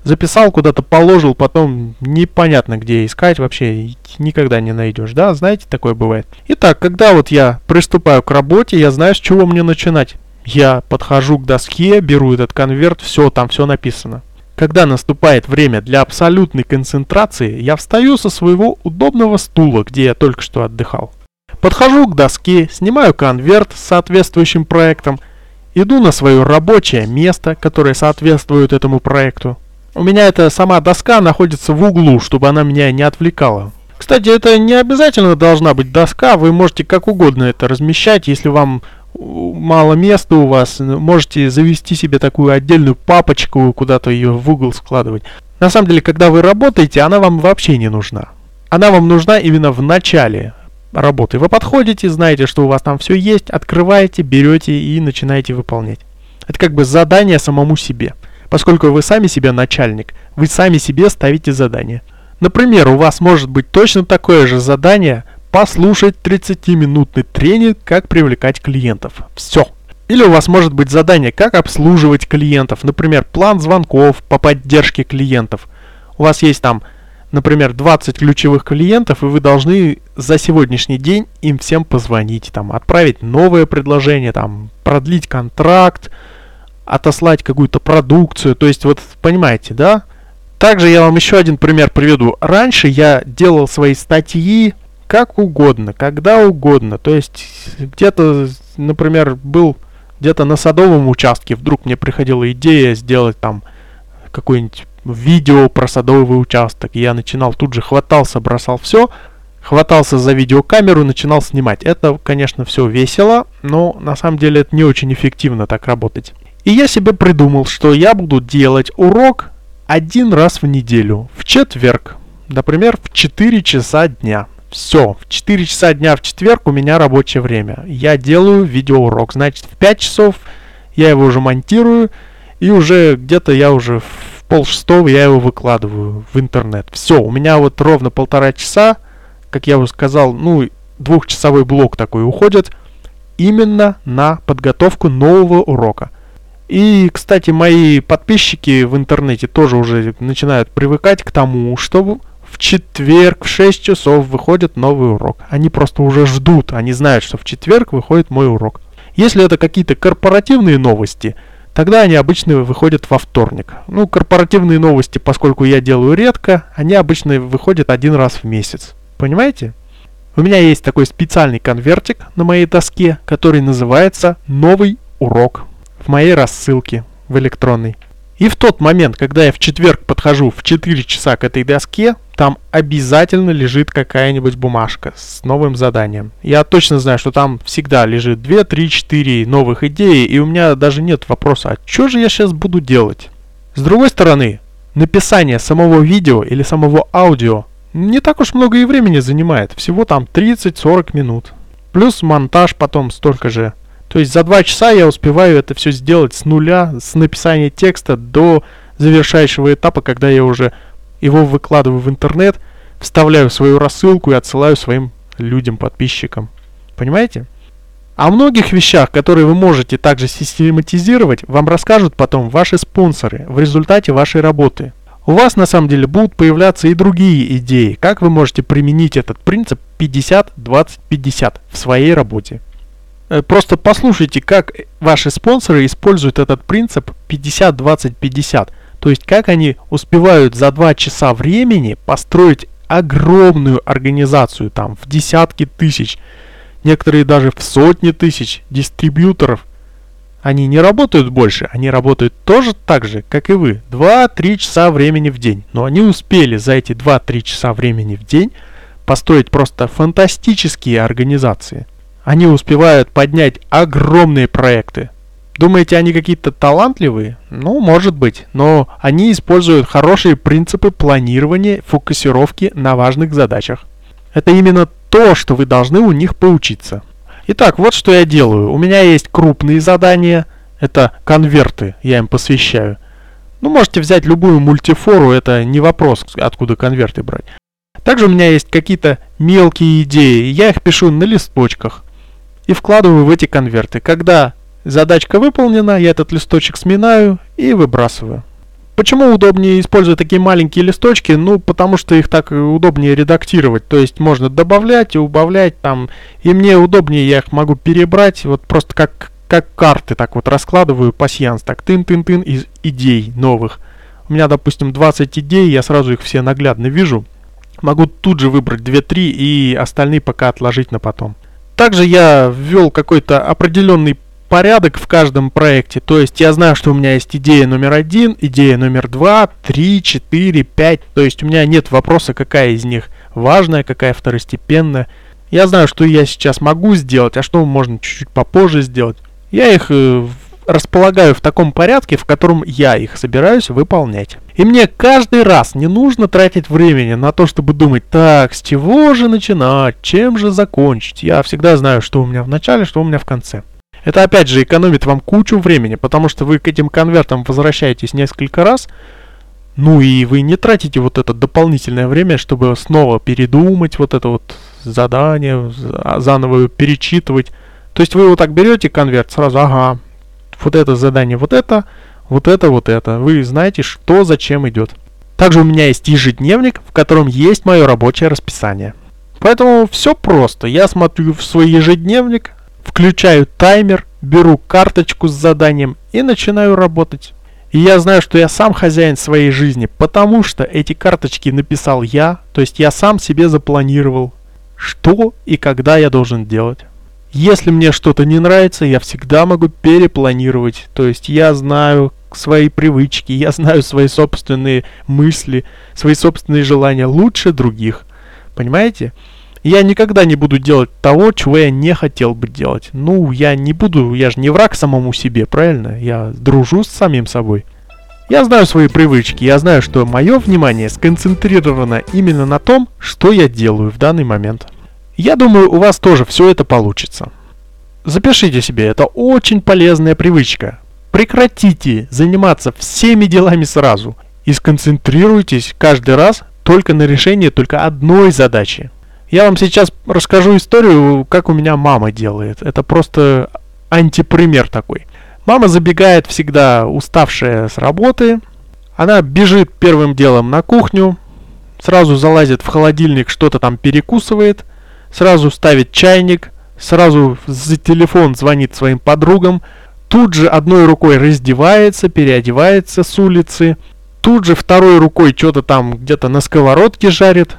записал, куда-то положил, потом непонятно где искать вообще, никогда не найдешь, да, знаете, такое бывает. Итак, когда вот я приступаю к работе, я знаю, с чего мне начинать. Я подхожу к доске, беру этот конверт, все, там все написано. Когда наступает время для абсолютной концентрации, я встаю со своего удобного стула, где я только что отдыхал. Подхожу к доске, снимаю конверт с соответствующим проектом, иду на свое рабочее место, которое соответствует этому проекту. У меня эта сама доска находится в углу, чтобы она меня не отвлекала. Кстати, это не обязательно должна быть доска, вы можете как угодно это размещать, если вам мало места у вас, можете завести себе такую отдельную папочку, куда-то ее в угол складывать. На самом деле, когда вы работаете, она вам вообще не нужна. Она вам нужна именно в начале работы. Вы подходите, знаете, что у вас там все есть, открываете, берете и начинаете выполнять. Это как бы задание самому себе. Поскольку вы сами себе начальник, вы сами себе ставите задание. Например, у вас может быть точно такое же задание послушать 30-минутный тренинг «Как привлекать клиентов». Все. Или у вас может быть задание «Как обслуживать клиентов», например, план звонков по поддержке клиентов. У вас есть там, например, 20 ключевых клиентов, и вы должны за сегодняшний день им всем позвонить, там, отправить новое предложение, там, продлить контракт, отослать какую-то продукцию. То есть, вот понимаете, да? Также я вам еще один пример приведу. Раньше я делал свои статьи как угодно, когда угодно. То есть где-то, например, был где-то на садовом участке, вдруг мне приходила идея сделать там какое-нибудь видео про садовый участок. Я начинал тут же хватался, бросал все, хватался за видеокамеру, начинал снимать. Это, конечно, все весело, но на самом деле это не очень эффективно так работать. И я себе придумал, что я буду делать урок один раз в неделю, в четверг, например, в 4 часа дня. Все, в 4 часа дня в четверг у меня рабочее время. Я делаю видеоурок, значит в 5 часов я его уже монтирую, и уже где-то я уже в пол шестого я его выкладываю в интернет. Все, у меня вот ровно полтора часа, как я уже сказал, ну, двухчасовой блок такой уходит именно на подготовку нового урока. И, кстати, мои подписчики в интернете тоже уже начинают привыкать к тому, что в четверг в 6 часов выходит новый урок. Они просто уже ждут, они знают, что в четверг выходит мой урок. Если это какие-то корпоративные новости, тогда они обычно выходят во вторник. Ну, корпоративные новости, поскольку я делаю редко, они обычно выходят один раз в месяц. Понимаете? У меня есть такой специальный конвертик на моей доске, который называется «Новый урок» в моей рассылке в электронной. И в тот момент, когда я в четверг подхожу в 4 часа к этой доске, там обязательно лежит какая-нибудь бумажка с новым заданием. Я точно знаю, что там всегда лежит 2, 3, 4 новых идеи, и у меня даже нет вопроса, а что же я сейчас буду делать? С другой стороны, написание самого видео или самого аудио не так уж много и времени занимает, всего там 30-40 минут. Плюс монтаж потом столько же. То есть за два часа я успеваю это все сделать с нуля, с написания текста до завершающего этапа, когда я уже его выкладываю в интернет, вставляю свою рассылку и отсылаю своим людям, подписчикам. Понимаете? О многих вещах, которые вы можете также систематизировать, вам расскажут потом ваши спонсоры в результате вашей работы. У вас на самом деле будут появляться и другие идеи, как вы можете применить этот принцип 50-20-50 в своей работе. Э, просто послушайте, как ваши спонсоры используют этот принцип 50-20-50. То есть, как они успевают за 2 часа времени построить огромную организацию, там, в десятки тысяч, некоторые даже в сотни тысяч дистрибьюторов. Они не работают больше, они работают тоже так же, как и вы, 2-3 часа времени в день. Но они успели за эти 2-3 часа времени в день построить просто фантастические организации – они успевают поднять огромные проекты. Думаете, они какие-то талантливые? Ну, может быть, но они используют хорошие принципы планирования, фокусировки на важных задачах. Это именно то, что вы должны у них поучиться. Итак, вот что я делаю. У меня есть крупные задания, это конверты, я им посвящаю. Ну, можете взять любую мультифору, это не вопрос, откуда конверты брать. Также у меня есть какие-то мелкие идеи, я их пишу на листочках и вкладываю в эти конверты. Когда задачка выполнена, я этот листочек сминаю и выбрасываю. Почему удобнее использовать такие маленькие листочки? Ну, потому что их так удобнее редактировать. То есть можно добавлять и убавлять там. И мне удобнее, я их могу перебрать, вот просто как, как карты так вот раскладываю пасьянс, так тын-тын-тын из идей новых. У меня, допустим, 20 идей, я сразу их все наглядно вижу. Могу тут же выбрать 2-3 и остальные пока отложить на потом. Также я ввел какой-то определенный порядок в каждом проекте. То есть я знаю, что у меня есть идея номер один, идея номер два, три, четыре, пять. То есть у меня нет вопроса, какая из них важная, какая второстепенная. Я знаю, что я сейчас могу сделать, а что можно чуть-чуть попозже сделать. Я их э, располагаю в таком порядке, в котором я их собираюсь выполнять. И мне каждый раз не нужно тратить времени на то, чтобы думать, так, с чего же начинать, чем же закончить. Я всегда знаю, что у меня в начале, что у меня в конце. Это опять же экономит вам кучу времени, потому что вы к этим конвертам возвращаетесь несколько раз, ну и вы не тратите вот это дополнительное время, чтобы снова передумать вот это вот задание, заново перечитывать. То есть вы вот так берете конверт сразу, ага, вот это задание, вот это, вот это, вот это. Вы знаете, что зачем идет. Также у меня есть ежедневник, в котором есть мое рабочее расписание. Поэтому все просто. Я смотрю в свой ежедневник, включаю таймер, беру карточку с заданием и начинаю работать. И я знаю, что я сам хозяин своей жизни, потому что эти карточки написал я, то есть я сам себе запланировал, что и когда я должен делать. Если мне что-то не нравится, я всегда могу перепланировать. То есть я знаю свои привычки, я знаю свои собственные мысли, свои собственные желания лучше других. Понимаете? Я никогда не буду делать того, чего я не хотел бы делать. Ну, я не буду, я же не враг самому себе, правильно? Я дружу с самим собой. Я знаю свои привычки, я знаю, что мое внимание сконцентрировано именно на том, что я делаю в данный момент. Я думаю, у вас тоже все это получится. Запишите себе, это очень полезная привычка. Прекратите заниматься всеми делами сразу и сконцентрируйтесь каждый раз только на решении только одной задачи. Я вам сейчас расскажу историю, как у меня мама делает. Это просто антипример такой. Мама забегает всегда уставшая с работы. Она бежит первым делом на кухню, сразу залазит в холодильник, что-то там перекусывает – сразу ставит чайник, сразу за телефон звонит своим подругам, тут же одной рукой раздевается, переодевается с улицы, тут же второй рукой что-то там где-то на сковородке жарит,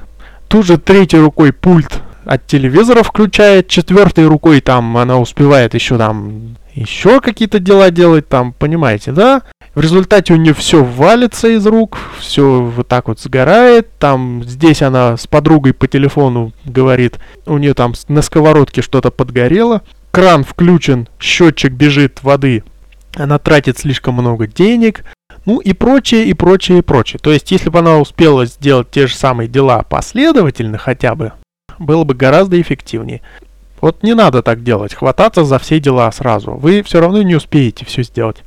тут же третьей рукой пульт от телевизора включает, четвертой рукой там она успевает еще там еще какие-то дела делать там, понимаете, да? В результате у нее все валится из рук, все вот так вот сгорает. Там здесь она с подругой по телефону говорит, у нее там на сковородке что-то подгорело. Кран включен, счетчик бежит воды, она тратит слишком много денег. Ну и прочее, и прочее, и прочее. То есть, если бы она успела сделать те же самые дела последовательно хотя бы, было бы гораздо эффективнее. Вот не надо так делать, хвататься за все дела сразу. Вы все равно не успеете все сделать.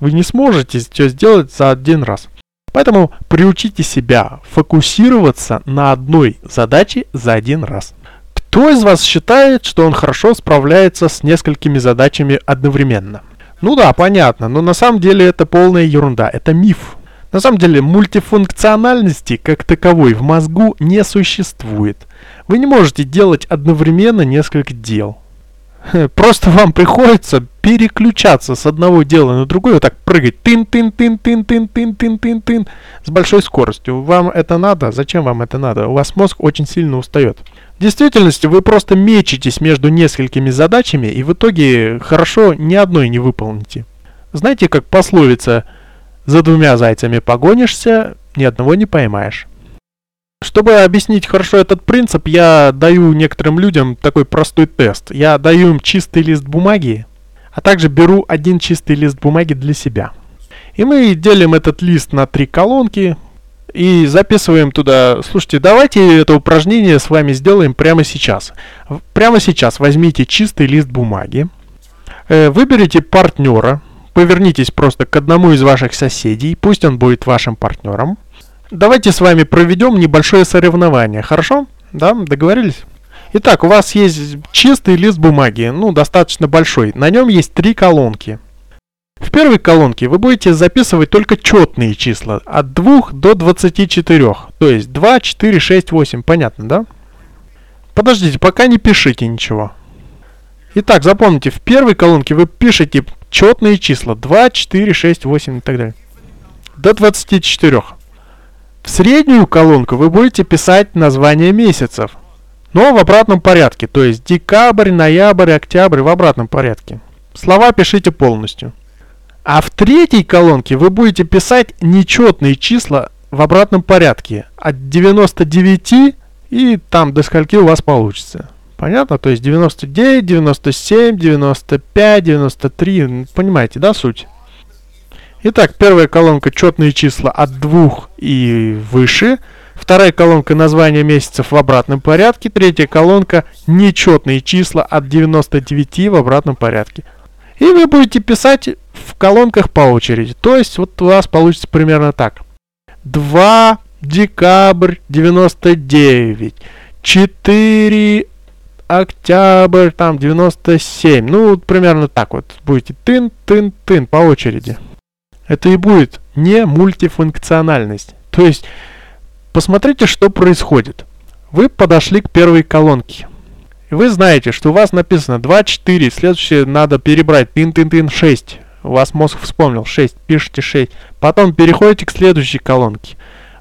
Вы не сможете все сделать за один раз. Поэтому приучите себя фокусироваться на одной задаче за один раз. Кто из вас считает, что он хорошо справляется с несколькими задачами одновременно? Ну да, понятно, но на самом деле это полная ерунда, это миф. На самом деле мультифункциональности как таковой в мозгу не существует. Вы не можете делать одновременно несколько дел. Просто вам приходится переключаться с одного дела на другое, вот так прыгать, тын-тын-тын-тын-тын-тын-тын-тын, с большой скоростью. Вам это надо? Зачем вам это надо? У вас мозг очень сильно устает. В действительности вы просто мечетесь между несколькими задачами и в итоге хорошо ни одной не выполните. Знаете, как пословица «За двумя зайцами погонишься, ни одного не поймаешь». Чтобы объяснить хорошо этот принцип, я даю некоторым людям такой простой тест. Я даю им чистый лист бумаги, а также беру один чистый лист бумаги для себя. И мы делим этот лист на три колонки и записываем туда. Слушайте, давайте это упражнение с вами сделаем прямо сейчас. Прямо сейчас возьмите чистый лист бумаги, э, выберите партнера, повернитесь просто к одному из ваших соседей, пусть он будет вашим партнером – Давайте с вами проведем небольшое соревнование, хорошо? Да, договорились? Итак, у вас есть чистый лист бумаги, ну, достаточно большой. На нем есть три колонки. В первой колонке вы будете записывать только четные числа, от 2 до 24. То есть 2, 4, 6, 8. Понятно, да? Подождите, пока не пишите ничего. Итак, запомните, в первой колонке вы пишете четные числа. 2, 4, 6, 8 и так далее. до 24. В среднюю колонку вы будете писать название месяцев, но в обратном порядке, то есть декабрь, ноябрь, октябрь в обратном порядке. Слова пишите полностью. А в третьей колонке вы будете писать нечетные числа в обратном порядке. От 99 и там до скольки у вас получится. Понятно? То есть 99, 97, 95, 93. Понимаете, да, суть? Итак, первая колонка четные числа от 2 и выше. Вторая колонка название месяцев в обратном порядке. Третья колонка нечетные числа от 99 в обратном порядке. И вы будете писать в колонках по очереди. То есть вот у вас получится примерно так. 2 декабрь 99. 4 октябрь там 97. Ну, вот примерно так вот. Будете тын-тын-тын по очереди. Это и будет не мультифункциональность. То есть, посмотрите, что происходит. Вы подошли к первой колонке. И вы знаете, что у вас написано 2, 4, следующее надо перебрать тын-тын-тын 6. У вас мозг вспомнил 6, пишите 6. Потом переходите к следующей колонке.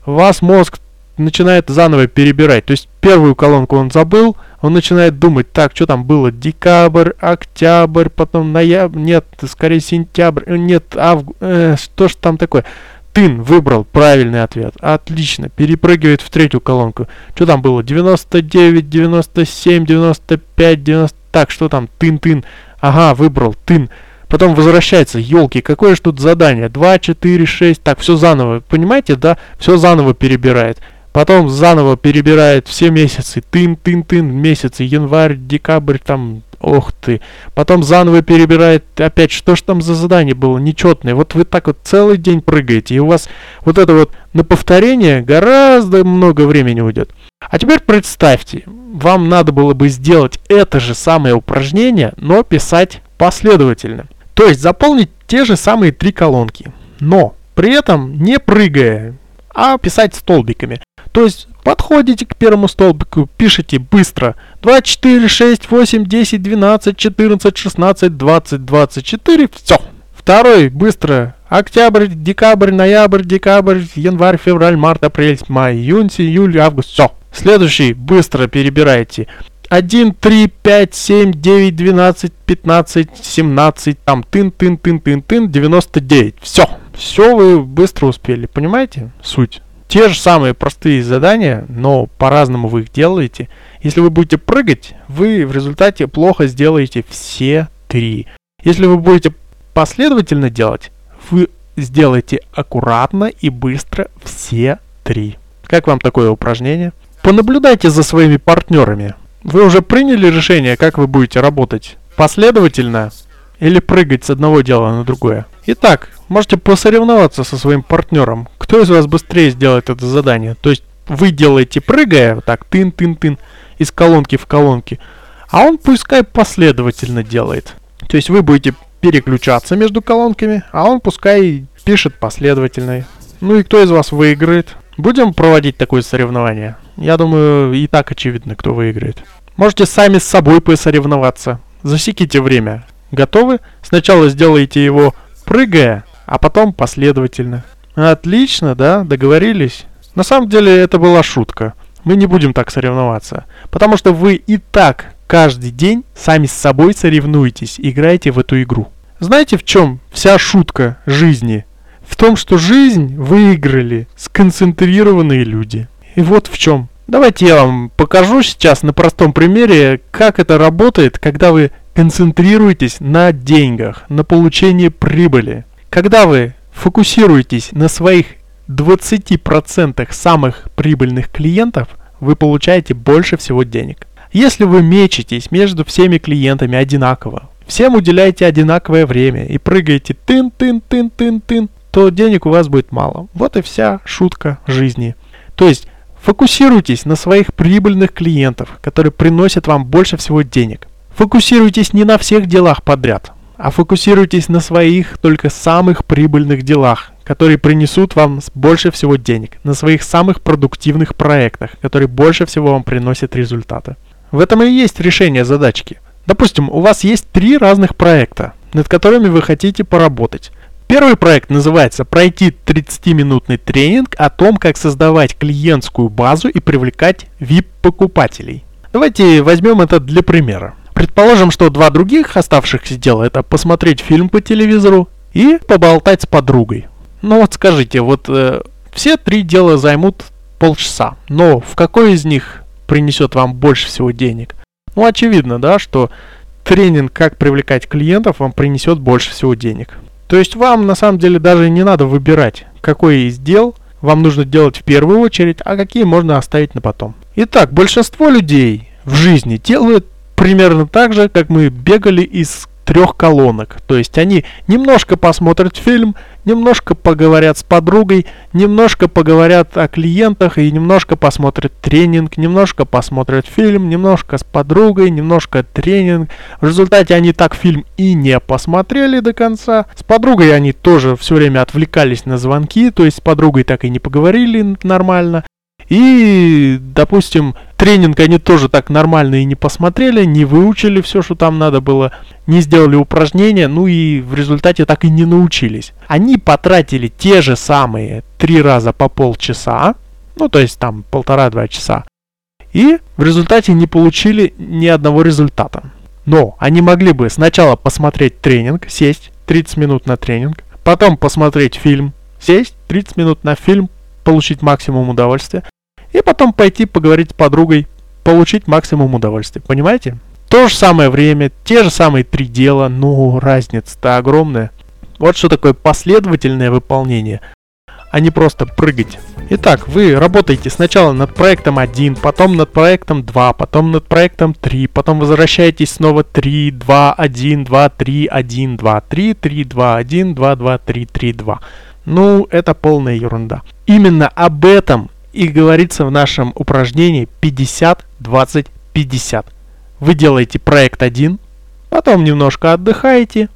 У вас мозг начинает заново перебирать. То есть первую колонку он забыл, он начинает думать, так, что там было, декабрь, октябрь, потом ноябрь, нет, скорее сентябрь, э, нет, август, э, что ж там такое. Тын выбрал правильный ответ. Отлично. Перепрыгивает в третью колонку. Что там было? 99, 97, 95, 90... Так, что там? Тын-тын. Ага, выбрал. Тын. Потом возвращается. Елки, какое же тут задание? 2, 4, 6. Так, все заново. Понимаете, да? Все заново перебирает. Потом заново перебирает все месяцы. Тын-тын-тын. Месяцы. Январь, декабрь, там Ох ты. Потом заново перебирает опять, что ж там за задание было нечетное. Вот вы так вот целый день прыгаете, и у вас вот это вот на повторение гораздо много времени уйдет. А теперь представьте, вам надо было бы сделать это же самое упражнение, но писать последовательно. То есть заполнить те же самые три колонки, но при этом не прыгая, а писать столбиками. То есть подходите к первому столбику, пишите быстро 2, 4, 6, 8, 10, 12, 14, 16, 20, 24, все. Второй быстро октябрь, декабрь, ноябрь, декабрь, январь, февраль, март, апрель, май, июнь, июль, август, все. Следующий быстро перебирайте 1, 3, 5, 7, 9, 12, 15, 17, там, тын, тын, тын, тын, тын, 99. Все. Все вы быстро успели, понимаете суть? Те же самые простые задания, но по-разному вы их делаете. Если вы будете прыгать, вы в результате плохо сделаете все три. Если вы будете последовательно делать, вы сделаете аккуратно и быстро все три. Как вам такое упражнение? Понаблюдайте за своими партнерами. Вы уже приняли решение, как вы будете работать? Последовательно или прыгать с одного дела на другое? Итак, можете посоревноваться со своим партнером. Кто из вас быстрее сделает это задание? То есть вы делаете прыгая, вот так, тын-тын-тын, из колонки в колонки, а он пускай последовательно делает. То есть вы будете переключаться между колонками, а он пускай пишет последовательно. Ну и кто из вас выиграет? Будем проводить такое соревнование? Я думаю, и так очевидно, кто выиграет. Можете сами с собой посоревноваться. Засеките время. Готовы? Сначала сделайте его прыгая, а потом последовательно. Отлично, да? Договорились? На самом деле это была шутка. Мы не будем так соревноваться. Потому что вы и так каждый день сами с собой соревнуетесь, играете в эту игру. Знаете, в чем вся шутка жизни? В том, что жизнь выиграли сконцентрированные люди. И вот в чем. Давайте я вам покажу сейчас на простом примере, как это работает, когда вы концентрируетесь на деньгах, на получении прибыли. Когда вы фокусируетесь на своих 20% самых прибыльных клиентов, вы получаете больше всего денег. Если вы мечетесь между всеми клиентами одинаково, всем уделяете одинаковое время и прыгаете тын-тын-тын-тын-тын, то денег у вас будет мало. Вот и вся шутка жизни. То есть фокусируйтесь на своих прибыльных клиентах, которые приносят вам больше всего денег. Фокусируйтесь не на всех делах подряд, а фокусируйтесь на своих только самых прибыльных делах, которые принесут вам больше всего денег, на своих самых продуктивных проектах, которые больше всего вам приносят результаты. В этом и есть решение задачки. Допустим, у вас есть три разных проекта, над которыми вы хотите поработать. Первый проект называется «Пройти 30-минутный тренинг о том, как создавать клиентскую базу и привлекать VIP-покупателей». Давайте возьмем это для примера. Предположим, что два других оставшихся дела это посмотреть фильм по телевизору и поболтать с подругой. Ну вот скажите, вот э, все три дела займут полчаса, но в какой из них принесет вам больше всего денег? Ну очевидно, да, что тренинг «Как привлекать клиентов» вам принесет больше всего денег. То есть вам на самом деле даже не надо выбирать, какой из дел вам нужно делать в первую очередь, а какие можно оставить на потом. Итак, большинство людей в жизни делают примерно так же, как мы бегали из трех колонок. То есть они немножко посмотрят фильм, немножко поговорят с подругой, немножко поговорят о клиентах и немножко посмотрят тренинг, немножко посмотрят фильм, немножко с подругой, немножко тренинг. В результате они так фильм и не посмотрели до конца. С подругой они тоже все время отвлекались на звонки, то есть с подругой так и не поговорили нормально. И, допустим, тренинг они тоже так нормально и не посмотрели, не выучили все, что там надо было, не сделали упражнения, ну и в результате так и не научились. Они потратили те же самые три раза по полчаса, ну то есть там полтора-два часа, и в результате не получили ни одного результата. Но они могли бы сначала посмотреть тренинг, сесть 30 минут на тренинг, потом посмотреть фильм, сесть 30 минут на фильм, получить максимум удовольствия, и потом пойти поговорить с подругой, получить максимум удовольствия. Понимаете? То же самое время, те же самые три дела, но разница-то огромная. Вот что такое последовательное выполнение, а не просто прыгать. Итак, вы работаете сначала над проектом 1, потом над проектом 2, потом над проектом 3, потом возвращаетесь снова 3, 2, 1, 2, 3, 1, 2, 3, 3, 2, 1, 2, 2, 3, 3, 2. Ну, это полная ерунда. Именно об этом и говорится в нашем упражнении 50, 20, 50. Вы делаете проект 1, потом немножко отдыхаете,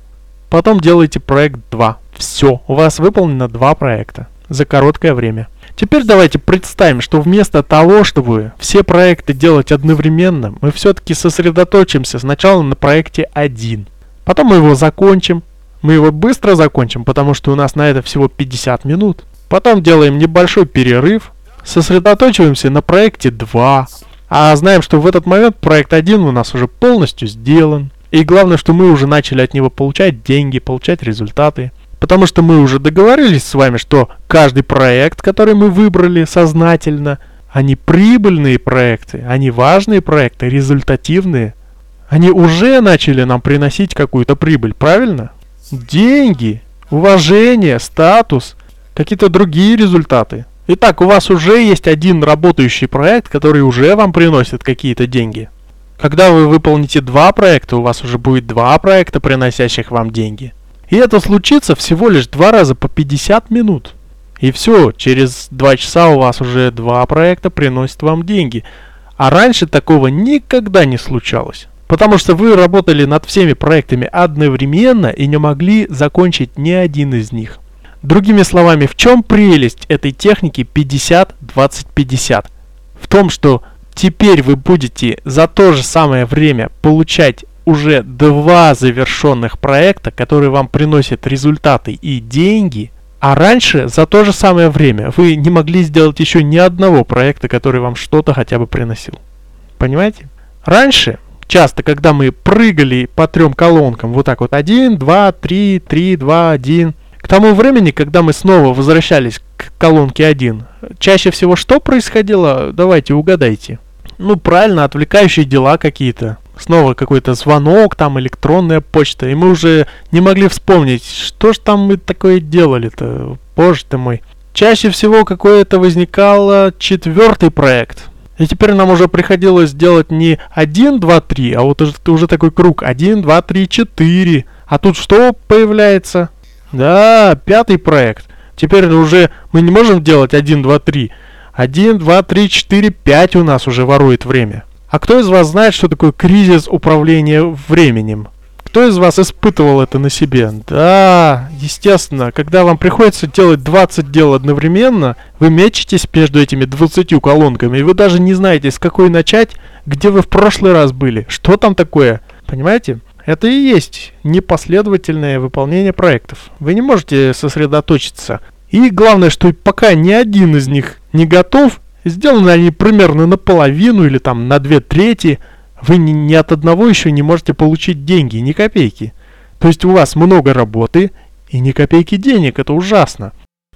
потом делаете проект 2. Все, у вас выполнено два проекта за короткое время. Теперь давайте представим, что вместо того, чтобы все проекты делать одновременно, мы все-таки сосредоточимся сначала на проекте 1. Потом мы его закончим. Мы его быстро закончим, потому что у нас на это всего 50 минут. Потом делаем небольшой перерыв, сосредоточиваемся на проекте 2, а знаем, что в этот момент проект 1 у нас уже полностью сделан. И главное, что мы уже начали от него получать деньги, получать результаты. Потому что мы уже договорились с вами, что каждый проект, который мы выбрали сознательно, они прибыльные проекты, они важные проекты, результативные. Они уже начали нам приносить какую-то прибыль, правильно? Деньги, уважение, статус, какие-то другие результаты. Итак, у вас уже есть один работающий проект, который уже вам приносит какие-то деньги. Когда вы выполните два проекта, у вас уже будет два проекта, приносящих вам деньги. И это случится всего лишь два раза по 50 минут. И все, через два часа у вас уже два проекта приносят вам деньги. А раньше такого никогда не случалось. Потому что вы работали над всеми проектами одновременно и не могли закончить ни один из них. Другими словами, в чем прелесть этой техники 50-20-50? В том, что теперь вы будете за то же самое время получать уже два завершенных проекта, которые вам приносят результаты и деньги, а раньше за то же самое время вы не могли сделать еще ни одного проекта, который вам что-то хотя бы приносил. Понимаете? Раньше, часто, когда мы прыгали по трем колонкам, вот так вот, 1, 2, 3, 3, 2, 1, к тому времени, когда мы снова возвращались к колонке 1, чаще всего что происходило? Давайте угадайте. Ну, правильно, отвлекающие дела какие-то. Снова какой-то звонок, там электронная почта. И мы уже не могли вспомнить, что ж там мы такое делали-то, боже ты мой. Чаще всего какой-то возникал четвертый проект. И теперь нам уже приходилось делать не 1, 2, 3, а вот уже, уже такой круг 1, 2, 3, 4. А тут что появляется? Да, пятый проект. Теперь уже мы не можем делать 1, 2, 3. 1, 2, 3, 4, 5 у нас уже ворует время. А кто из вас знает, что такое кризис управления временем? Кто из вас испытывал это на себе? Да, естественно, когда вам приходится делать 20 дел одновременно, вы мечетесь между этими 20 колонками, и вы даже не знаете, с какой начать, где вы в прошлый раз были, что там такое. Понимаете? Это и есть непоследовательное выполнение проектов. Вы не можете сосредоточиться. И главное, что пока ни один из них не готов, сделаны они примерно наполовину или там на две трети, вы ни, ни от одного еще не можете получить деньги, ни копейки. То есть у вас много работы и ни копейки денег, это ужасно.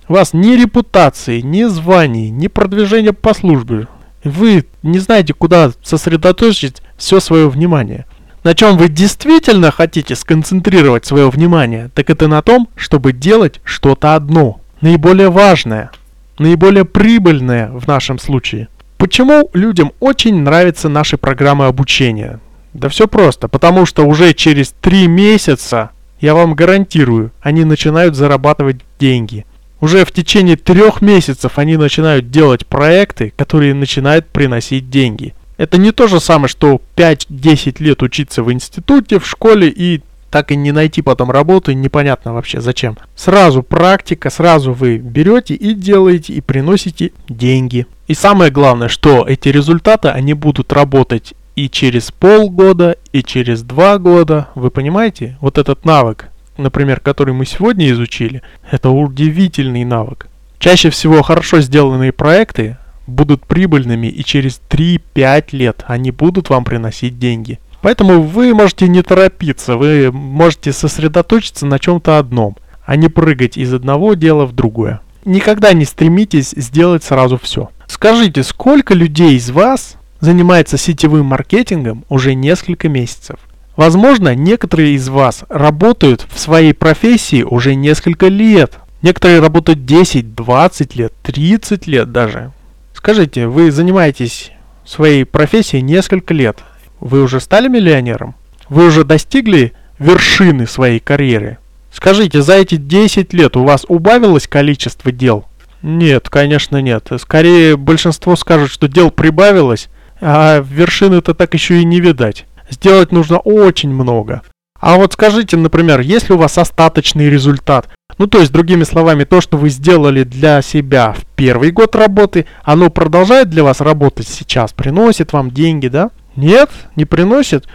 У вас ни репутации, ни званий, ни продвижения по службе. Вы не знаете, куда сосредоточить все свое внимание. На чем вы действительно хотите сконцентрировать свое внимание, так это на том, чтобы делать что-то одно, наиболее важное, наиболее прибыльное в нашем случае. Почему людям очень нравятся наши программы обучения? Да все просто, потому что уже через три месяца, я вам гарантирую, они начинают зарабатывать деньги. Уже в течение трех месяцев они начинают делать проекты, которые начинают приносить деньги. Это не то же самое, что 5-10 лет учиться в институте, в школе и так и не найти потом работу, непонятно вообще зачем. Сразу практика, сразу вы берете и делаете, и приносите деньги. И самое главное, что эти результаты, они будут работать и через полгода, и через два года. Вы понимаете? Вот этот навык, например, который мы сегодня изучили, это удивительный навык. Чаще всего хорошо сделанные проекты, будут прибыльными и через 3-5 лет они будут вам приносить деньги. Поэтому вы можете не торопиться, вы можете сосредоточиться на чем-то одном, а не прыгать из одного дела в другое. Никогда не стремитесь сделать сразу все. Скажите, сколько людей из вас занимается сетевым маркетингом уже несколько месяцев? Возможно, некоторые из вас работают в своей профессии уже несколько лет. Некоторые работают 10, 20 лет, 30 лет даже. Скажите, вы занимаетесь своей профессией несколько лет. Вы уже стали миллионером? Вы уже достигли вершины своей карьеры? Скажите, за эти 10 лет у вас убавилось количество дел? Нет, конечно нет. Скорее, большинство скажут, что дел прибавилось, а вершины-то так еще и не видать. Сделать нужно очень много. А вот скажите, например, если у вас остаточный результат, ну, то есть, другими словами, то, что вы сделали для себя в первый год работы, оно продолжает для вас работать сейчас, приносит вам деньги, да? Нет, не приносит?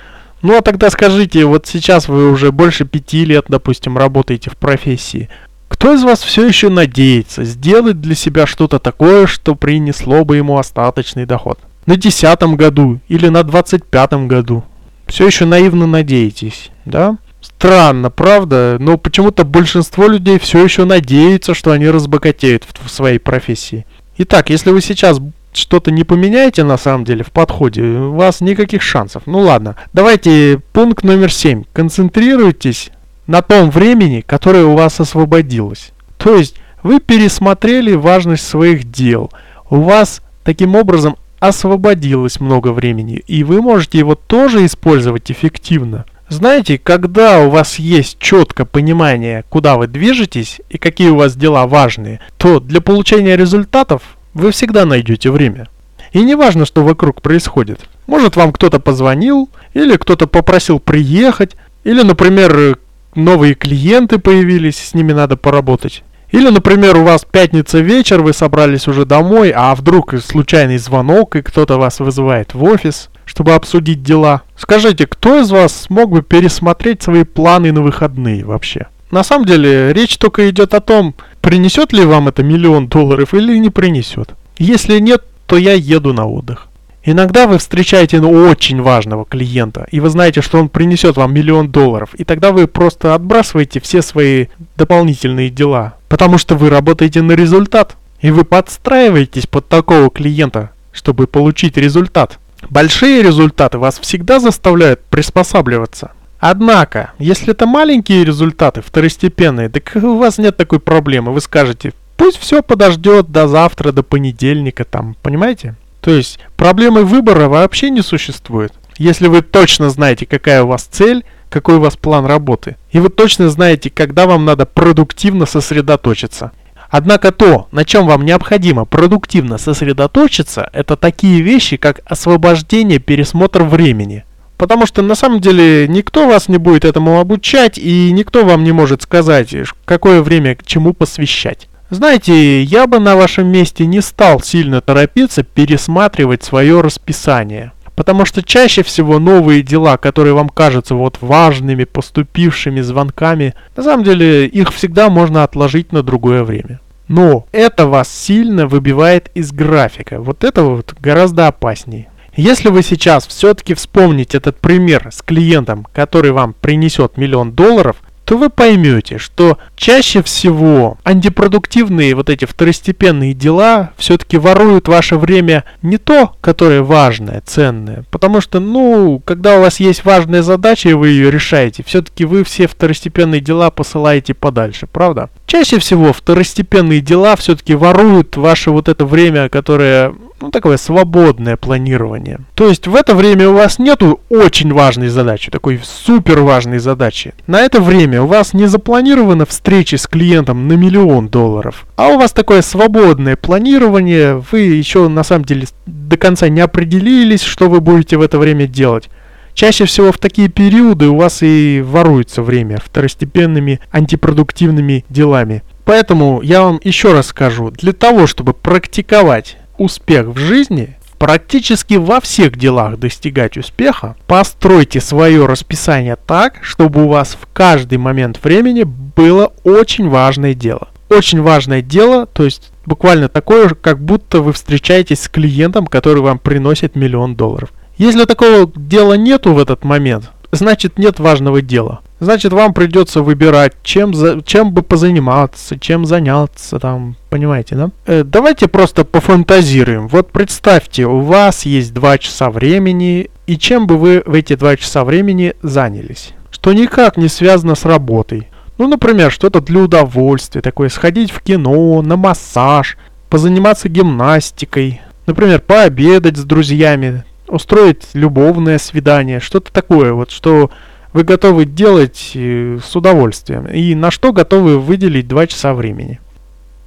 Ну, а тогда скажите, вот сейчас вы уже больше пяти лет, допустим, работаете в профессии. Кто из вас все еще надеется сделать для себя что-то такое, что принесло бы ему остаточный доход? На десятом году или на двадцать пятом году? Все еще наивно надеетесь, да? Странно, правда? Но почему-то большинство людей все еще надеются, что они разбогатеют в, своей профессии. Итак, если вы сейчас что-то не поменяете на самом деле в подходе, у вас никаких шансов. Ну ладно, давайте пункт номер 7. Концентрируйтесь на том времени, которое у вас освободилось. То есть вы пересмотрели важность своих дел. У вас таким образом освободилось много времени, и вы можете его тоже использовать эффективно. Знаете, когда у вас есть четкое понимание, куда вы движетесь и какие у вас дела важные, то для получения результатов вы всегда найдете время. И не важно, что вокруг происходит. Может вам кто-то позвонил, или кто-то попросил приехать, или, например, новые клиенты появились, с ними надо поработать. Или, например, у вас пятница вечер, вы собрались уже домой, а вдруг случайный звонок, и кто-то вас вызывает в офис чтобы обсудить дела. Скажите, кто из вас смог бы пересмотреть свои планы на выходные вообще? На самом деле, речь только идет о том, принесет ли вам это миллион долларов или не принесет. Если нет, то я еду на отдых. Иногда вы встречаете ну, очень важного клиента, и вы знаете, что он принесет вам миллион долларов, и тогда вы просто отбрасываете все свои дополнительные дела, потому что вы работаете на результат, и вы подстраиваетесь под такого клиента, чтобы получить результат. Большие результаты вас всегда заставляют приспосабливаться. Однако, если это маленькие результаты, второстепенные, так у вас нет такой проблемы. Вы скажете, пусть все подождет до завтра, до понедельника, там, понимаете? То есть, проблемы выбора вообще не существует. Если вы точно знаете, какая у вас цель, какой у вас план работы, и вы точно знаете, когда вам надо продуктивно сосредоточиться. Однако то, на чем вам необходимо продуктивно сосредоточиться, это такие вещи, как освобождение, пересмотр времени. Потому что на самом деле никто вас не будет этому обучать, и никто вам не может сказать, какое время к чему посвящать. Знаете, я бы на вашем месте не стал сильно торопиться пересматривать свое расписание. Потому что чаще всего новые дела, которые вам кажутся вот важными, поступившими звонками, на самом деле их всегда можно отложить на другое время. Но это вас сильно выбивает из графика. Вот это вот гораздо опаснее. Если вы сейчас все-таки вспомните этот пример с клиентом, который вам принесет миллион долларов, то вы поймете, что чаще всего антипродуктивные вот эти второстепенные дела все-таки воруют ваше время не то, которое важное, ценное, потому что, ну, когда у вас есть важная задача и вы ее решаете, все-таки вы все второстепенные дела посылаете подальше, правда? Чаще всего второстепенные дела все-таки воруют ваше вот это время, которое ну, такое свободное планирование. То есть в это время у вас нету очень важной задачи, такой супер важной задачи. На это время у вас не запланирована встреча с клиентом на миллион долларов, а у вас такое свободное планирование, вы еще на самом деле до конца не определились, что вы будете в это время делать. Чаще всего в такие периоды у вас и воруется время второстепенными антипродуктивными делами. Поэтому я вам еще раз скажу, для того, чтобы практиковать успех в жизни, практически во всех делах достигать успеха, постройте свое расписание так, чтобы у вас в каждый момент времени было очень важное дело. Очень важное дело, то есть буквально такое, как будто вы встречаетесь с клиентом, который вам приносит миллион долларов. Если такого дела нету в этот момент, значит нет важного дела. Значит, вам придется выбирать, чем, за, чем бы позаниматься, чем заняться, там, понимаете, да? Э, давайте просто пофантазируем. Вот представьте, у вас есть два часа времени, и чем бы вы в эти два часа времени занялись? Что никак не связано с работой. Ну, например, что-то для удовольствия, такое, сходить в кино, на массаж, позаниматься гимнастикой, например, пообедать с друзьями, устроить любовное свидание, что-то такое, вот, что вы готовы делать э, с удовольствием и на что готовы выделить 2 часа времени.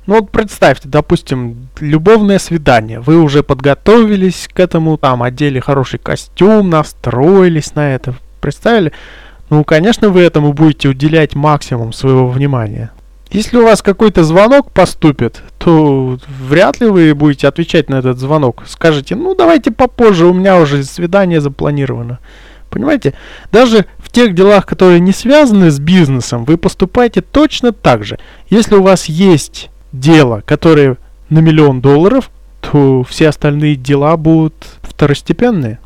Ну вот представьте, допустим, любовное свидание. Вы уже подготовились к этому, там одели хороший костюм, настроились на это. Представили? Ну, конечно, вы этому будете уделять максимум своего внимания. Если у вас какой-то звонок поступит, то вряд ли вы будете отвечать на этот звонок. Скажете, ну давайте попозже, у меня уже свидание запланировано. Понимаете? Даже в тех делах, которые не связаны с бизнесом, вы поступаете точно так же. Если у вас есть дело, которое на миллион долларов, то все остальные дела будут второстепенные.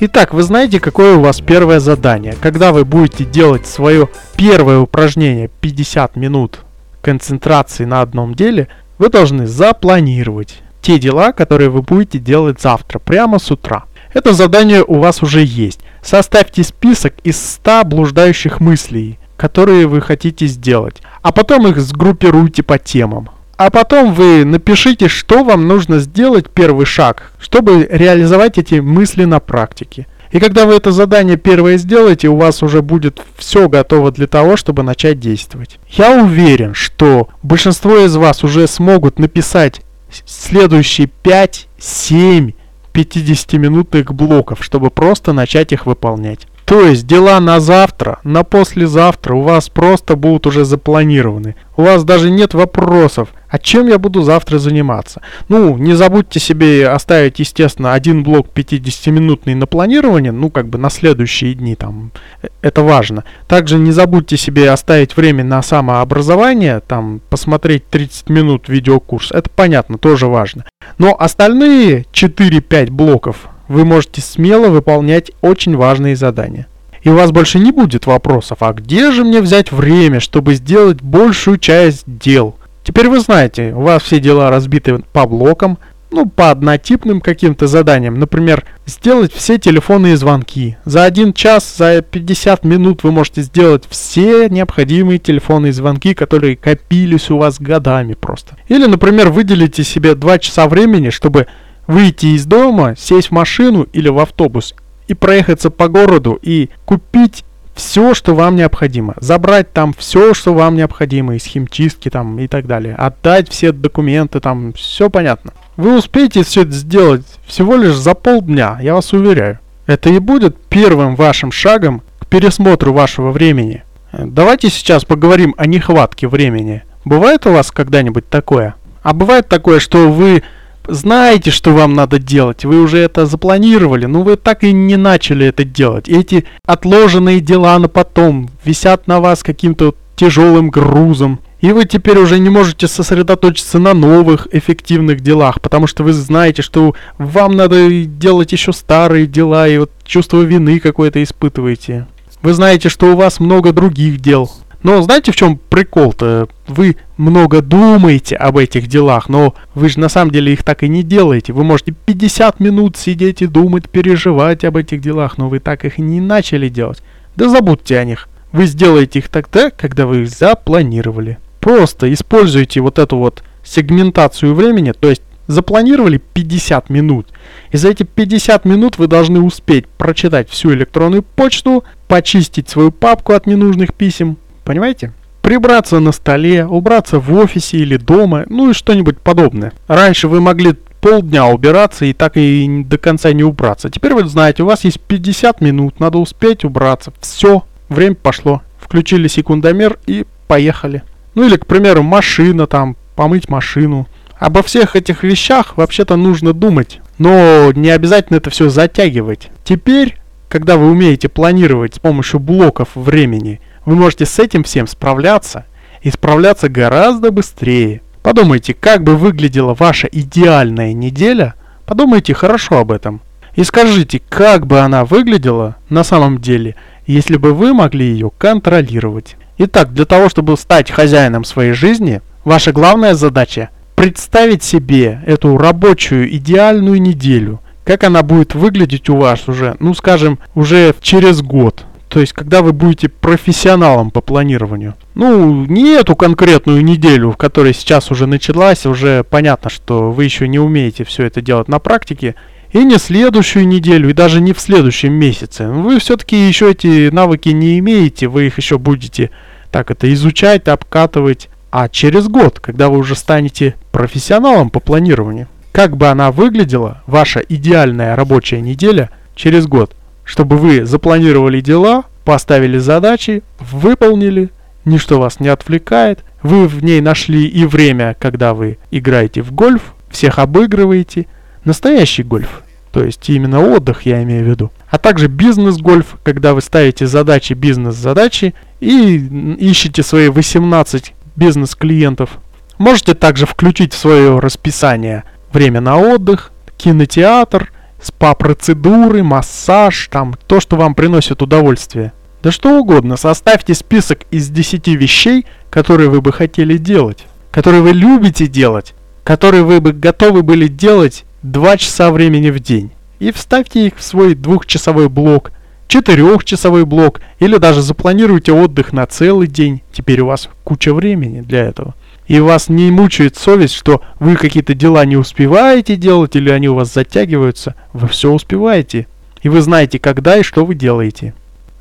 Итак, вы знаете, какое у вас первое задание. Когда вы будете делать свое первое упражнение 50 минут концентрации на одном деле, вы должны запланировать те дела, которые вы будете делать завтра, прямо с утра. Это задание у вас уже есть. Составьте список из 100 блуждающих мыслей, которые вы хотите сделать, а потом их сгруппируйте по темам. А потом вы напишите, что вам нужно сделать первый шаг, чтобы реализовать эти мысли на практике. И когда вы это задание первое сделаете, у вас уже будет все готово для того, чтобы начать действовать. Я уверен, что большинство из вас уже смогут написать следующие 5, 7 50-минутных блоков, чтобы просто начать их выполнять. То есть дела на завтра, на послезавтра у вас просто будут уже запланированы. У вас даже нет вопросов, а чем я буду завтра заниматься. Ну, не забудьте себе оставить, естественно, один блок 50-минутный на планирование, ну, как бы на следующие дни, там, э, это важно. Также не забудьте себе оставить время на самообразование, там, посмотреть 30 минут видеокурс, это понятно, тоже важно. Но остальные 4-5 блоков вы можете смело выполнять очень важные задания. И у вас больше не будет вопросов, а где же мне взять время, чтобы сделать большую часть дел? Теперь вы знаете, у вас все дела разбиты по блокам, ну, по однотипным каким-то заданиям. Например, сделать все телефонные звонки. За один час, за 50 минут вы можете сделать все необходимые телефонные звонки, которые копились у вас годами просто. Или, например, выделите себе 2 часа времени, чтобы выйти из дома, сесть в машину или в автобус и проехаться по городу и купить все, что вам необходимо. Забрать там все, что вам необходимо из химчистки там и так далее. Отдать все документы там, все понятно. Вы успеете все это сделать всего лишь за полдня, я вас уверяю. Это и будет первым вашим шагом к пересмотру вашего времени. Давайте сейчас поговорим о нехватке времени. Бывает у вас когда-нибудь такое? А бывает такое, что вы знаете, что вам надо делать, вы уже это запланировали, но вы так и не начали это делать. Эти отложенные дела на потом висят на вас каким-то тяжелым грузом. И вы теперь уже не можете сосредоточиться на новых эффективных делах, потому что вы знаете, что вам надо делать еще старые дела, и вот чувство вины какое-то испытываете. Вы знаете, что у вас много других дел. Но знаете, в чем прикол-то? Вы много думаете об этих делах, но вы же на самом деле их так и не делаете. Вы можете 50 минут сидеть и думать, переживать об этих делах, но вы так их и не начали делать. Да забудьте о них. Вы сделаете их тогда, когда вы их запланировали. Просто используйте вот эту вот сегментацию времени, то есть запланировали 50 минут. И за эти 50 минут вы должны успеть прочитать всю электронную почту, почистить свою папку от ненужных писем. Понимаете? Прибраться на столе, убраться в офисе или дома, ну и что-нибудь подобное. Раньше вы могли полдня убираться и так и до конца не убраться. Теперь вы знаете, у вас есть 50 минут, надо успеть убраться. Все, время пошло. Включили секундомер и поехали. Ну или, к примеру, машина там, помыть машину. Обо всех этих вещах вообще-то нужно думать, но не обязательно это все затягивать. Теперь, когда вы умеете планировать с помощью блоков времени, вы можете с этим всем справляться и справляться гораздо быстрее. Подумайте, как бы выглядела ваша идеальная неделя, подумайте хорошо об этом. И скажите, как бы она выглядела на самом деле, если бы вы могли ее контролировать. Итак, для того, чтобы стать хозяином своей жизни, ваша главная задача представить себе эту рабочую идеальную неделю, как она будет выглядеть у вас уже, ну скажем, уже через год. То есть, когда вы будете профессионалом по планированию. Ну, не эту конкретную неделю, в которой сейчас уже началась, уже понятно, что вы еще не умеете все это делать на практике, и не следующую неделю, и даже не в следующем месяце. Вы все-таки еще эти навыки не имеете, вы их еще будете так это изучать, обкатывать. А через год, когда вы уже станете профессионалом по планированию, как бы она выглядела, ваша идеальная рабочая неделя через год, чтобы вы запланировали дела, поставили задачи, выполнили, ничто вас не отвлекает, вы в ней нашли и время, когда вы играете в гольф, всех обыгрываете, настоящий гольф, то есть именно отдых я имею в виду. А также бизнес-гольф, когда вы ставите задачи, бизнес-задачи и ищете свои 18 бизнес-клиентов. Можете также включить в свое расписание время на отдых, кинотеатр, спа-процедуры, массаж, там то, что вам приносит удовольствие. Да что угодно, составьте список из 10 вещей, которые вы бы хотели делать, которые вы любите делать, которые вы бы готовы были делать 2 часа времени в день. И вставьте их в свой двухчасовой блок, четырехчасовой блок, или даже запланируйте отдых на целый день. Теперь у вас куча времени для этого. И вас не мучает совесть, что вы какие-то дела не успеваете делать, или они у вас затягиваются. Вы все успеваете. И вы знаете, когда и что вы делаете.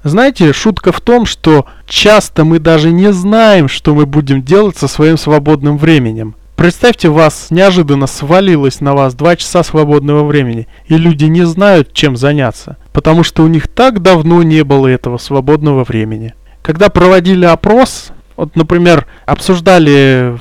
Знаете, шутка в том, что часто мы даже не знаем, что мы будем делать со своим свободным временем. Представьте, вас неожиданно свалилось на вас 2 часа свободного времени, и люди не знают, чем заняться, потому что у них так давно не было этого свободного времени. Когда проводили опрос, вот, например, обсуждали,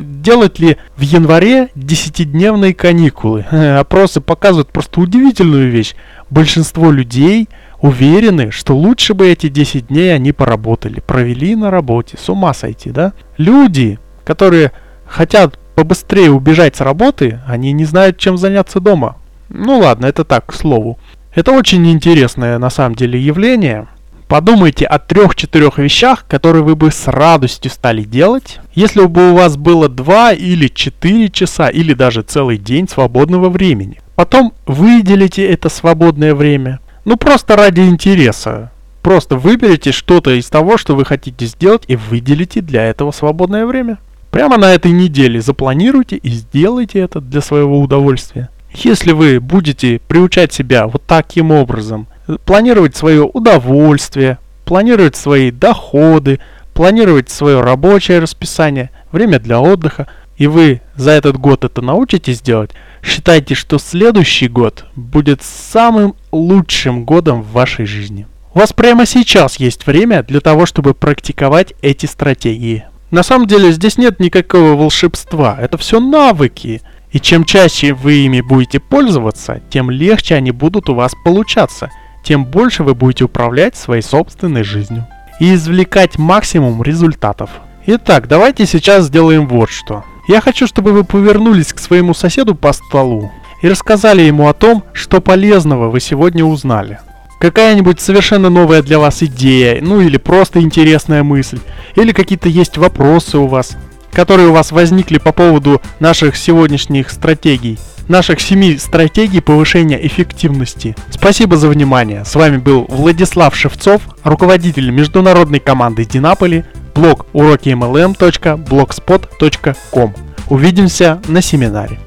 делать ли в январе 10-дневные каникулы. Опросы показывают просто удивительную вещь. Большинство людей уверены, что лучше бы эти 10 дней они поработали, провели на работе. С ума сойти, да? Люди, которые хотят побыстрее убежать с работы, они не знают, чем заняться дома. Ну ладно, это так, к слову. Это очень интересное на самом деле явление. Подумайте о трех-четырех вещах, которые вы бы с радостью стали делать, если бы у вас было 2 или 4 часа, или даже целый день свободного времени. Потом выделите это свободное время. Ну просто ради интереса. Просто выберите что-то из того, что вы хотите сделать, и выделите для этого свободное время. Прямо на этой неделе запланируйте и сделайте это для своего удовольствия. Если вы будете приучать себя вот таким образом, планировать свое удовольствие, планировать свои доходы, планировать свое рабочее расписание, время для отдыха, и вы за этот год это научитесь делать, считайте, что следующий год будет самым лучшим годом в вашей жизни. У вас прямо сейчас есть время для того, чтобы практиковать эти стратегии. На самом деле здесь нет никакого волшебства, это все навыки. И чем чаще вы ими будете пользоваться, тем легче они будут у вас получаться, тем больше вы будете управлять своей собственной жизнью и извлекать максимум результатов. Итак, давайте сейчас сделаем вот что. Я хочу, чтобы вы повернулись к своему соседу по столу и рассказали ему о том, что полезного вы сегодня узнали. Какая-нибудь совершенно новая для вас идея, ну или просто интересная мысль, или какие-то есть вопросы у вас, которые у вас возникли по поводу наших сегодняшних стратегий, наших семи стратегий повышения эффективности. Спасибо за внимание. С вами был Владислав Шевцов, руководитель международной команды Динаполи, блог уроки MLM.blogspot.com. Увидимся на семинаре.